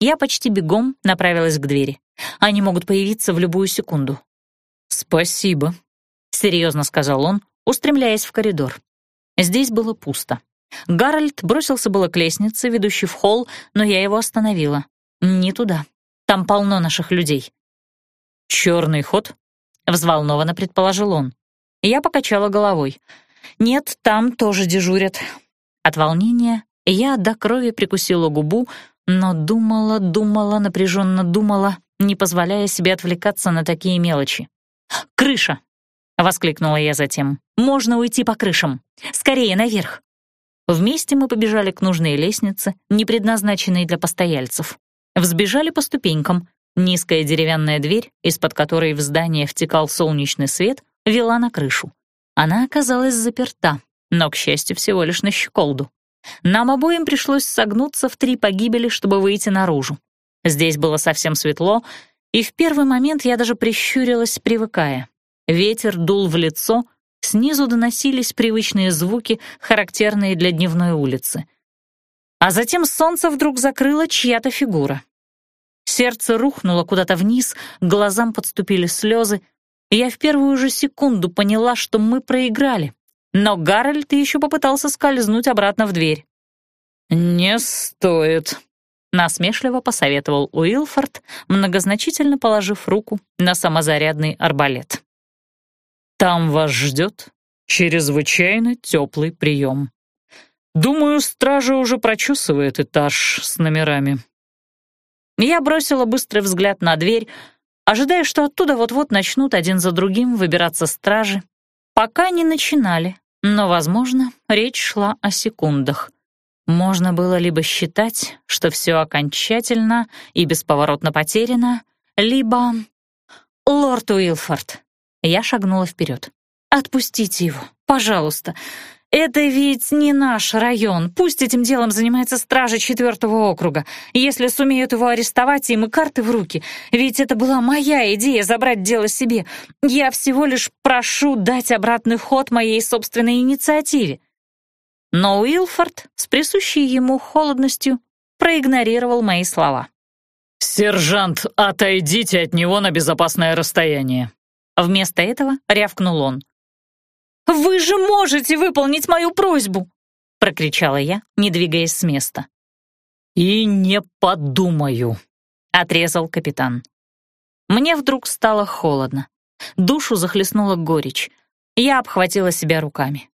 я почти бегом направилась к двери. Они могут появиться в любую секунду. «Спасибо», — серьезно сказал он, устремляясь в коридор. Здесь было пусто. Гарольд бросился было к лестнице, ведущей в холл, но я его остановила. «Не туда. Там полно наших людей». «Черный ход?» — взволнованно предположил он. Я покачала головой. «Нет, там тоже дежурят». От волнения я до крови прикусила губу, но думала, думала, напряженно думала, не позволяя себе отвлекаться на такие мелочи. «Крыша!» — воскликнула я затем. «Можно уйти по крышам! Скорее наверх!» Вместе мы побежали к нужной лестнице, не предназначенной для постояльцев. Взбежали по ступенькам. Низкая деревянная дверь, из-под которой в здание втекал солнечный свет, вела на крышу. Она оказалась заперта, но, к счастью, всего лишь на щеколду. Нам обоим пришлось согнуться в три погибели, чтобы выйти наружу. Здесь было совсем светло, и в первый момент я даже прищурилась, привыкая. Ветер дул в лицо, снизу доносились привычные звуки, характерные для дневной улицы. А затем солнце вдруг закрыло чья-то фигура. Сердце рухнуло куда-то вниз, к глазам подступили слезы, и я в первую же секунду поняла, что мы проиграли. Но Гарольд еще попытался скользнуть обратно в дверь. «Не стоит», — насмешливо посоветовал Уилфорд, многозначительно положив руку на самозарядный арбалет. «Там вас ждет чрезвычайно теплый прием. Думаю, стража уже прочесывает этаж с номерами». Я бросила быстрый взгляд на дверь, ожидая, что оттуда вот-вот начнут один за другим выбираться стражи. Пока не начинали, но, возможно, речь шла о секундах. Можно было либо считать, что все окончательно и бесповоротно потеряно, либо... «Лорд Уилфорд!» Я шагнула вперед. «Отпустите его, пожалуйста. «Это ведь не наш район. Пусть этим делом занимается стража четвертого округа. Если сумеют его арестовать, им и карты в руки. Ведь это была моя идея забрать дело себе. Я всего лишь прошу дать обратный ход моей собственной инициативе». Но Уилфорд, с присущей ему холодностью, проигнорировал мои слова. «Сержант, отойдите от него на безопасное расстояние». Вместо этого рявкнул он. «Вы же можете выполнить мою просьбу!» — прокричала я, не двигаясь с места. «И не подумаю», — отрезал капитан. Мне вдруг стало холодно. Душу захлестнула горечь. Я обхватила себя руками.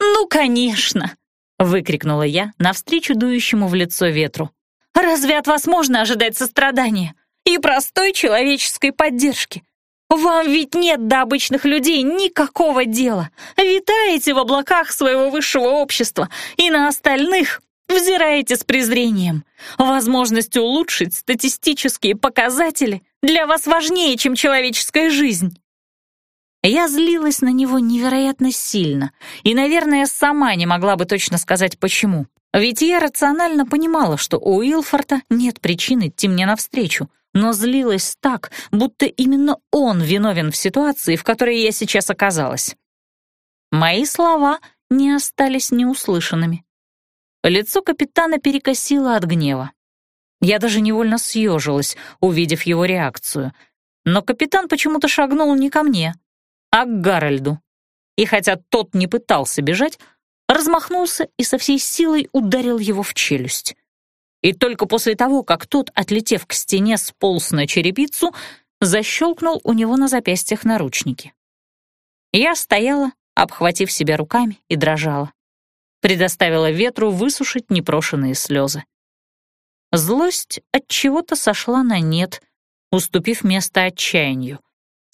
«Ну, конечно!» — выкрикнула я навстречу дующему в лицо ветру. «Разве от вас можно ожидать сострадания и простой человеческой поддержки? Вам ведь нет до обычных людей никакого дела. Витаете в облаках своего высшего общества и на остальных взираете с презрением. Возможность улучшить статистические показатели для вас важнее, чем человеческая жизнь. Я злилась на него невероятно сильно и, наверное, сама не могла бы точно сказать, почему. Ведь я рационально понимала, что у Уилфорта нет причин идти мне навстречу, но злилась так, будто именно он виновен в ситуации, в которой я сейчас оказалась. Мои слова не остались неуслышанными. Лицо капитана перекосило от гнева. Я даже невольно съежилась, увидев его реакцию. Но капитан почему-то шагнул не ко мне, а к Гарольду. И хотя тот не пытался бежать, размахнулся и со всей силой ударил его в челюсть. И только после того, как тот, отлетев к стене, сполз на черепицу, защелкнул у него на запястьях наручники. Я стояла, обхватив себя руками, и дрожала. Предоставила ветру высушить непрошенные слезы. Злость от чего-то сошла на нет, уступив место отчаянию,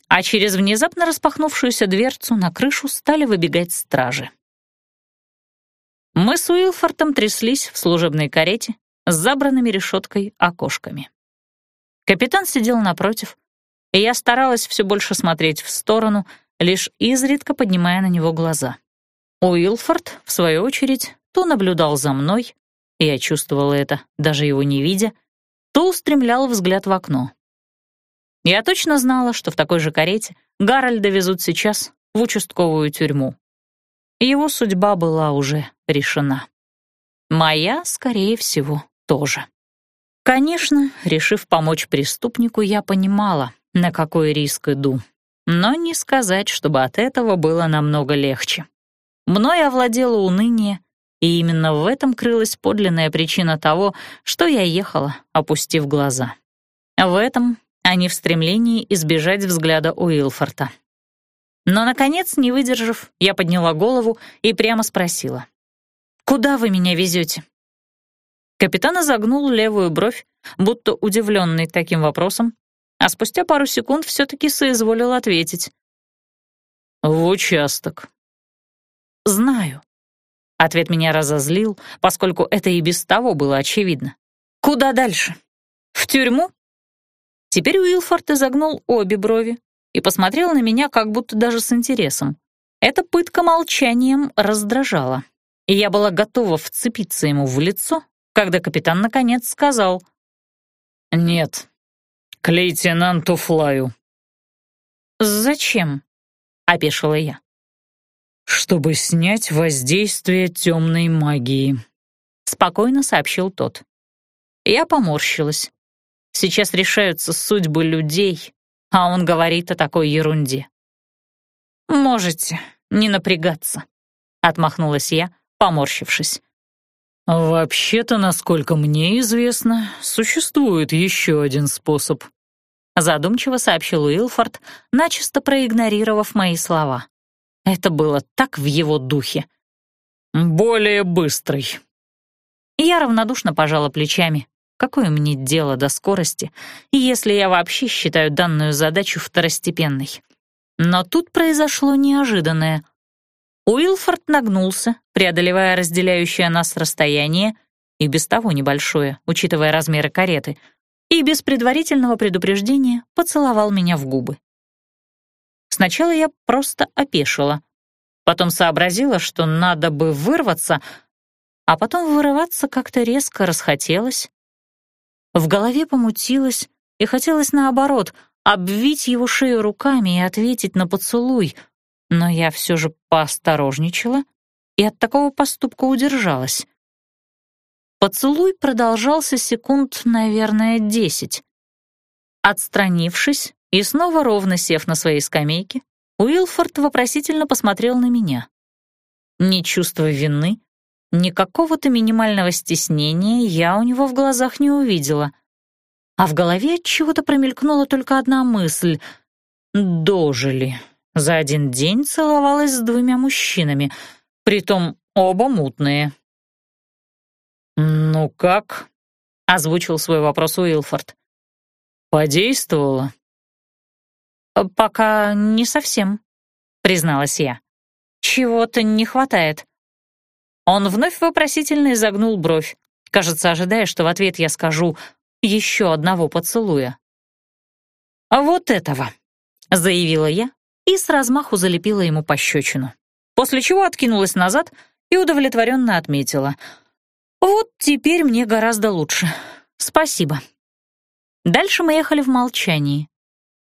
а через внезапно распахнувшуюся дверцу на крышу стали выбегать стражи. Мы с Уилфортом тряслись в служебной карете с забранными решеткой окошками. Капитан сидел напротив, и я старалась все больше смотреть в сторону, лишь изредка поднимая на него глаза. Уилфорд, в свою очередь, то наблюдал за мной, и я чувствовала это, даже его не видя, то устремлял взгляд в окно. Я точно знала, что в такой же карете Гарольда везут сейчас в участковую тюрьму. Его судьба была уже решена. Моя, скорее всего, тоже. Конечно, решив помочь преступнику, я понимала, на какой риск иду. Но не сказать, чтобы от этого было намного легче. Мной овладело уныние, и именно в этом крылась подлинная причина того, что я ехала, опустив глаза. В этом, а не в стремлении избежать взгляда Уилфорта. Но, наконец, не выдержав, я подняла голову и прямо спросила. «Куда вы меня везете?» Капитан изогнул левую бровь, будто удивленный таким вопросом, а спустя пару секунд все-таки соизволил ответить. «В участок». «Знаю». Ответ меня разозлил, поскольку это и без того было очевидно. «Куда дальше? В тюрьму?» Теперь Уилфорд изогнул обе брови и посмотрел на меня как будто даже с интересом. Эта пытка молчанием раздражала, и я была готова вцепиться ему в лицо, когда капитан наконец сказал «Нет, к лейтенанту Флаю». «Зачем?» — опешила я. «Чтобы снять воздействие темной магии», — спокойно сообщил тот. Я поморщилась. Сейчас решаются судьбы людей, а он говорит о такой ерунде. «Можете не напрягаться», — отмахнулась я, поморщившись. «Вообще-то, насколько мне известно, существует еще один способ», задумчиво сообщил Уилфорд, начисто проигнорировав мои слова. Это было так в его духе. «Более быстрый». Я равнодушно пожала плечами. Какое мне дело до скорости, если я вообще считаю данную задачу второстепенной? Но тут произошло неожиданное. Уилфорд нагнулся, преодолевая разделяющее нас расстояние, и без того небольшое, учитывая размеры кареты, и без предварительного предупреждения поцеловал меня в губы. Сначала я просто опешила, потом сообразила, что надо бы вырваться, а потом вырываться как-то резко расхотелось, в голове помутилось, и хотелось наоборот обвить его шею руками и ответить на поцелуй, но я все же поосторожничала и от такого поступка удержалась. Поцелуй продолжался секунд, наверное, десять. Отстранившись и снова ровно сев на своей скамейке, Уилфорд вопросительно посмотрел на меня. Ни чувства вины, ни какого-то минимального стеснения я у него в глазах не увидела. А в голове чего-то промелькнула только одна мысль. Дожили. За один день целовалась с двумя мужчинами, притом оба мутные. «Ну как?» — озвучил свой вопрос Уилфорд. «Подействовало?» «Пока не совсем», — призналась я. «Чего-то не хватает». Он вновь вопросительно изогнул бровь, кажется, ожидая, что в ответ я скажу «еще одного поцелуя». «А «Вот этого», — заявила я и с размаху залепила ему пощечину, после чего откинулась назад и удовлетворенно отметила. «Вот теперь мне гораздо лучше. Спасибо». Дальше мы ехали в молчании.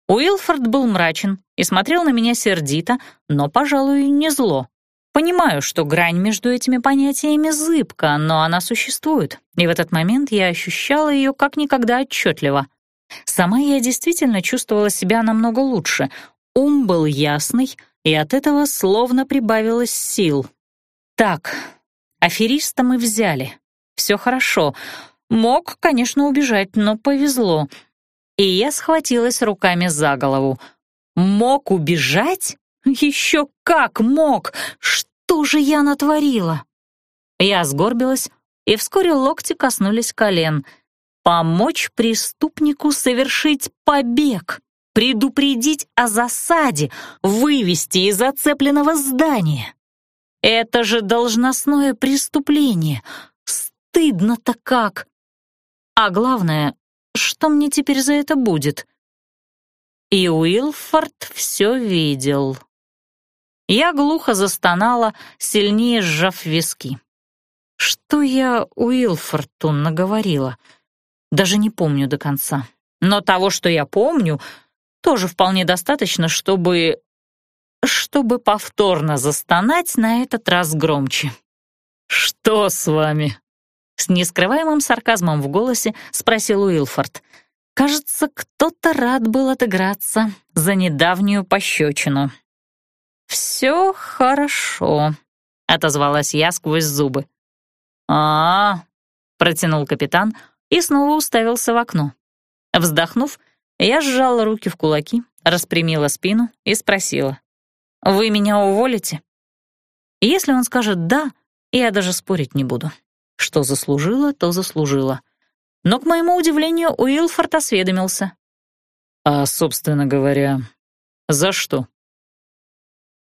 Уилфорд был мрачен и смотрел на меня сердито, но, пожалуй, не зло. Понимаю, что грань между этими понятиями зыбка, но она существует, и в этот момент я ощущала ее как никогда отчетливо. Сама я действительно чувствовала себя намного лучше. Ум был ясный, и от этого словно прибавилось сил. Так, афериста мы взяли. Все хорошо. Мог, конечно, убежать, но повезло. И я схватилась руками за голову. Мог убежать? Еще как мог? Что же я натворила? Я сгорбилась, и вскоре локти коснулись колен. Помочь преступнику совершить побег, предупредить о засаде, вывести из оцепленного здания. Это же должностное преступление. Стыдно-то как. А главное, что мне теперь за это будет? И Уилфорд все видел. Я глухо застонала, сильнее сжав виски. Что я Уилфорту наговорила? Даже не помню до конца. Но того, что я помню, тоже вполне достаточно, чтобы... чтобы повторно застонать на этот раз громче. «Что с вами?» С нескрываемым сарказмом в голосе спросил Уилфорд. Кажется, кто-то рад был отыграться за недавнюю пощечину. «Все хорошо», — отозвалась я сквозь зубы. а, -а, -а протянул капитан и снова уставился в окно. Вздохнув, я сжала руки в кулаки, распрямила спину и спросила. «Вы меня уволите?» Если он скажет «да», я даже спорить не буду. Что заслужила, то заслужила. Но, к моему удивлению, Уилфорд осведомился. «А, собственно говоря, за что?»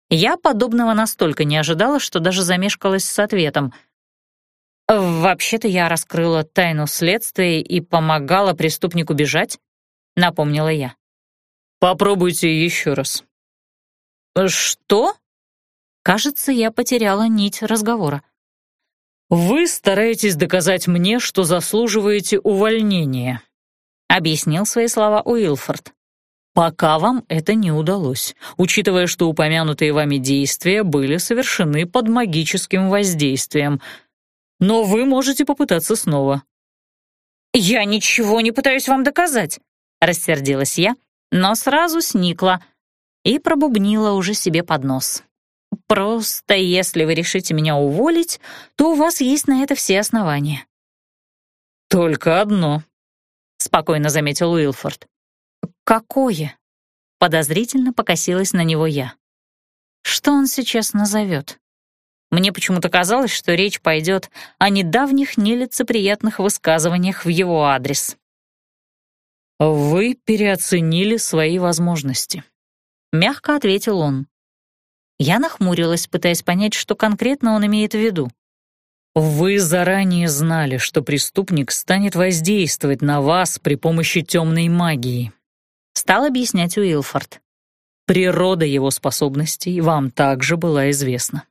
Я подобного настолько не ожидала, что даже замешкалась с ответом. «Вообще-то я раскрыла тайну следствия и помогала преступнику бежать. Напомнила я. «Попробуйте еще раз». «Что?» Кажется, я потеряла нить разговора. «Вы стараетесь доказать мне, что заслуживаете увольнения», — объяснил свои слова Уилфорд. «Пока вам это не удалось, учитывая, что упомянутые вами действия были совершены под магическим воздействием. Но вы можете попытаться снова». «Я ничего не пытаюсь вам доказать», — рассердилась я, но сразу сникла и пробубнила уже себе под нос. «Просто если вы решите меня уволить, то у вас есть на это все основания». «Только одно», — спокойно заметил Уилфорд. «Какое?» — подозрительно покосилась на него я. «Что он сейчас назовет?» Мне почему-то казалось, что речь пойдет о недавних нелицеприятных высказываниях в его адрес. «Вы переоценили свои возможности», — мягко ответил он. Я нахмурилась, пытаясь понять, что конкретно он имеет в виду. «Вы заранее знали, что преступник станет воздействовать на вас при помощи темной магии», — стал объяснять Уилфорд. «Природа его способностей вам также была известна.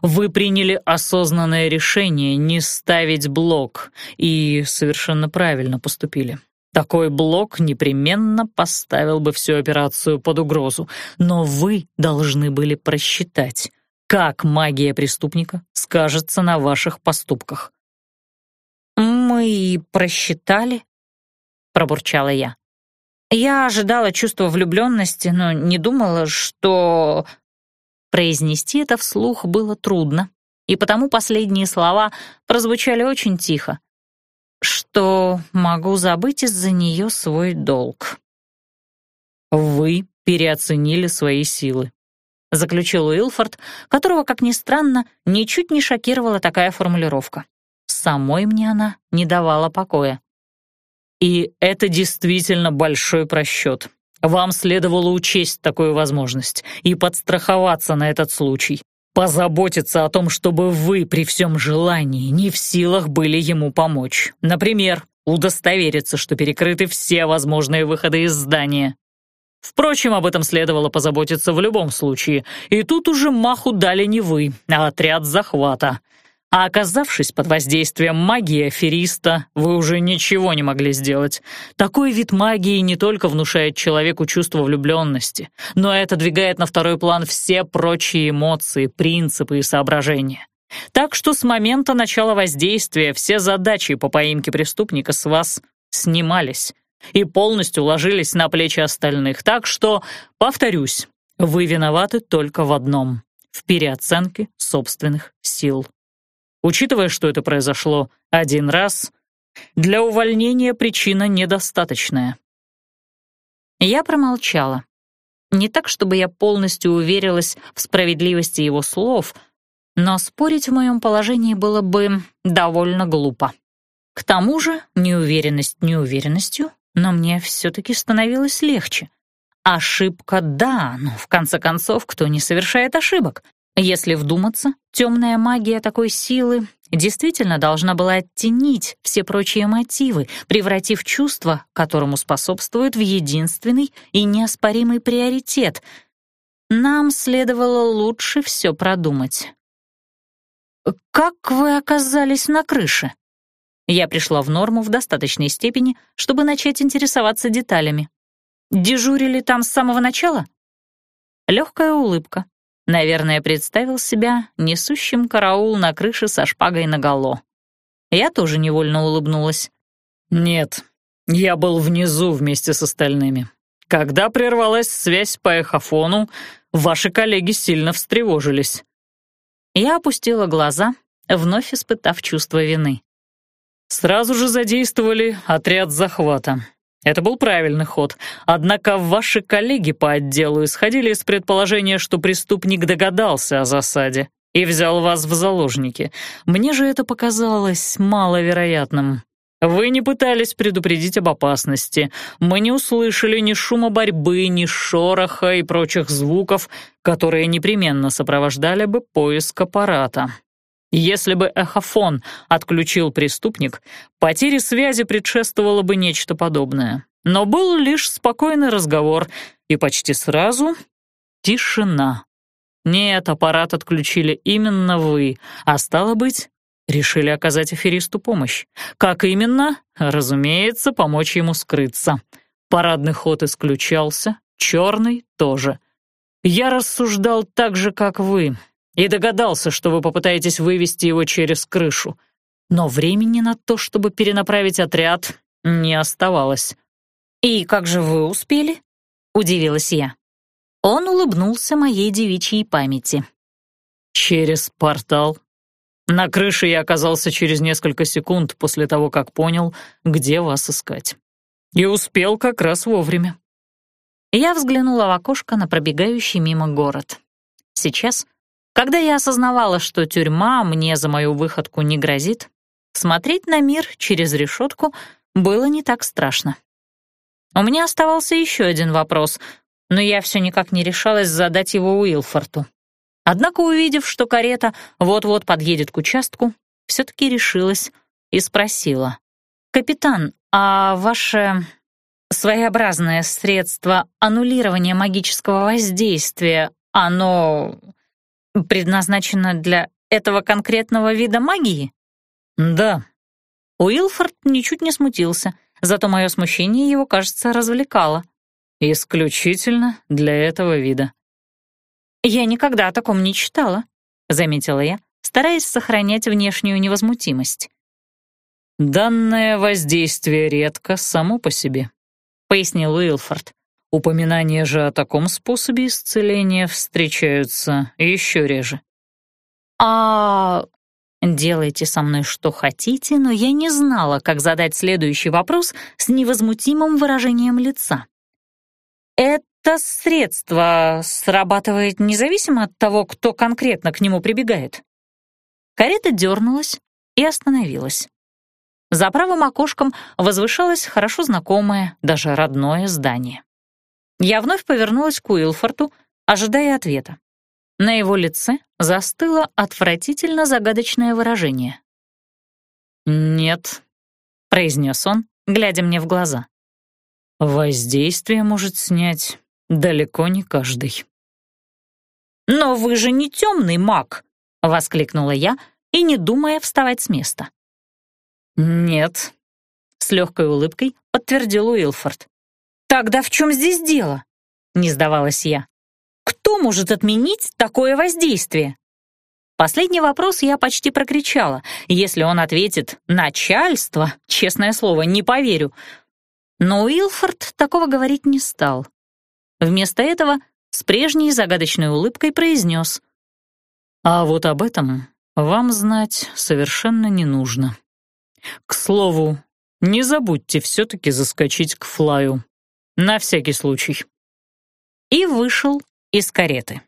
Вы приняли осознанное решение не ставить блок и совершенно правильно поступили. Такой блок непременно поставил бы всю операцию под угрозу, но вы должны были просчитать, как магия преступника скажется на ваших поступках. «Мы просчитали?» — пробурчала я. «Я ожидала чувства влюбленности, но не думала, что...» Произнести это вслух было трудно, и потому последние слова прозвучали очень тихо что могу забыть из-за нее свой долг. «Вы переоценили свои силы», — заключил Уилфорд, которого, как ни странно, ничуть не шокировала такая формулировка. Самой мне она не давала покоя. «И это действительно большой просчет. Вам следовало учесть такую возможность и подстраховаться на этот случай позаботиться о том, чтобы вы при всем желании не в силах были ему помочь. Например, удостовериться, что перекрыты все возможные выходы из здания. Впрочем, об этом следовало позаботиться в любом случае, и тут уже маху дали не вы, а отряд захвата. А оказавшись под воздействием магии афериста, вы уже ничего не могли сделать. Такой вид магии не только внушает человеку чувство влюбленности, но это двигает на второй план все прочие эмоции, принципы и соображения. Так что с момента начала воздействия все задачи по поимке преступника с вас снимались и полностью ложились на плечи остальных. Так что, повторюсь, вы виноваты только в одном — в переоценке собственных сил. Учитывая, что это произошло один раз, для увольнения причина недостаточная. Я промолчала. Не так, чтобы я полностью уверилась в справедливости его слов, но спорить в моем положении было бы довольно глупо. К тому же неуверенность неуверенностью, но мне все-таки становилось легче. Ошибка — да, но в конце концов, кто не совершает ошибок? Если вдуматься, темная магия такой силы действительно должна была оттенить все прочие мотивы, превратив чувство, которому способствует, в единственный и неоспоримый приоритет. Нам следовало лучше все продумать. «Как вы оказались на крыше?» Я пришла в норму в достаточной степени, чтобы начать интересоваться деталями. «Дежурили там с самого начала?» Легкая улыбка, Наверное, представил себя несущим караул на крыше со шпагой наголо. Я тоже невольно улыбнулась. «Нет, я был внизу вместе с остальными. Когда прервалась связь по эхофону, ваши коллеги сильно встревожились». Я опустила глаза, вновь испытав чувство вины. «Сразу же задействовали отряд захвата. Это был правильный ход, однако ваши коллеги по отделу исходили из предположения, что преступник догадался о засаде и взял вас в заложники. Мне же это показалось маловероятным. Вы не пытались предупредить об опасности. Мы не услышали ни шума борьбы, ни шороха и прочих звуков, которые непременно сопровождали бы поиск аппарата. Если бы эхофон отключил преступник, потере связи предшествовало бы нечто подобное. Но был лишь спокойный разговор, и почти сразу тишина. Нет, аппарат отключили именно вы, а стало быть, решили оказать аферисту помощь. Как именно? Разумеется, помочь ему скрыться. Парадный ход исключался, черный тоже. Я рассуждал так же, как вы, и догадался, что вы попытаетесь вывести его через крышу. Но времени на то, чтобы перенаправить отряд, не оставалось. «И как же вы успели?» — удивилась я. Он улыбнулся моей девичьей памяти. «Через портал. На крыше я оказался через несколько секунд после того, как понял, где вас искать. И успел как раз вовремя». Я взглянула в окошко на пробегающий мимо город. Сейчас, когда я осознавала, что тюрьма мне за мою выходку не грозит, смотреть на мир через решетку было не так страшно. У меня оставался еще один вопрос, но я все никак не решалась задать его Уилфорту. Однако, увидев, что карета вот-вот подъедет к участку, все-таки решилась и спросила. «Капитан, а ваше своеобразное средство аннулирования магического воздействия, оно предназначено для этого конкретного вида магии?» «Да». Уилфорд ничуть не смутился, зато мое смущение его, кажется, развлекало. «Исключительно для этого вида». «Я никогда о таком не читала», — заметила я, стараясь сохранять внешнюю невозмутимость. «Данное воздействие редко само по себе», — пояснил Уилфорд. «Упоминания же о таком способе исцеления встречаются еще реже». «А...» «Делайте со мной что хотите, но я не знала, как задать следующий вопрос с невозмутимым выражением лица. Это средство срабатывает независимо от того, кто конкретно к нему прибегает. Карета дернулась и остановилась. За правым окошком возвышалось хорошо знакомое, даже родное здание. Я вновь повернулась к Уилфорту, ожидая ответа. На его лице застыло отвратительно загадочное выражение. «Нет», — произнес он, глядя мне в глаза. Воздействие может снять далеко не каждый. «Но вы же не темный маг!» — воскликнула я и не думая вставать с места. «Нет», — с легкой улыбкой подтвердил Уилфорд. «Тогда в чем здесь дело?» — не сдавалась я. «Кто может отменить такое воздействие?» Последний вопрос я почти прокричала. Если он ответит «начальство», честное слово, не поверю, но Уилфорд такого говорить не стал. Вместо этого с прежней загадочной улыбкой произнес. «А вот об этом вам знать совершенно не нужно. К слову, не забудьте все-таки заскочить к Флаю. На всякий случай». И вышел из кареты.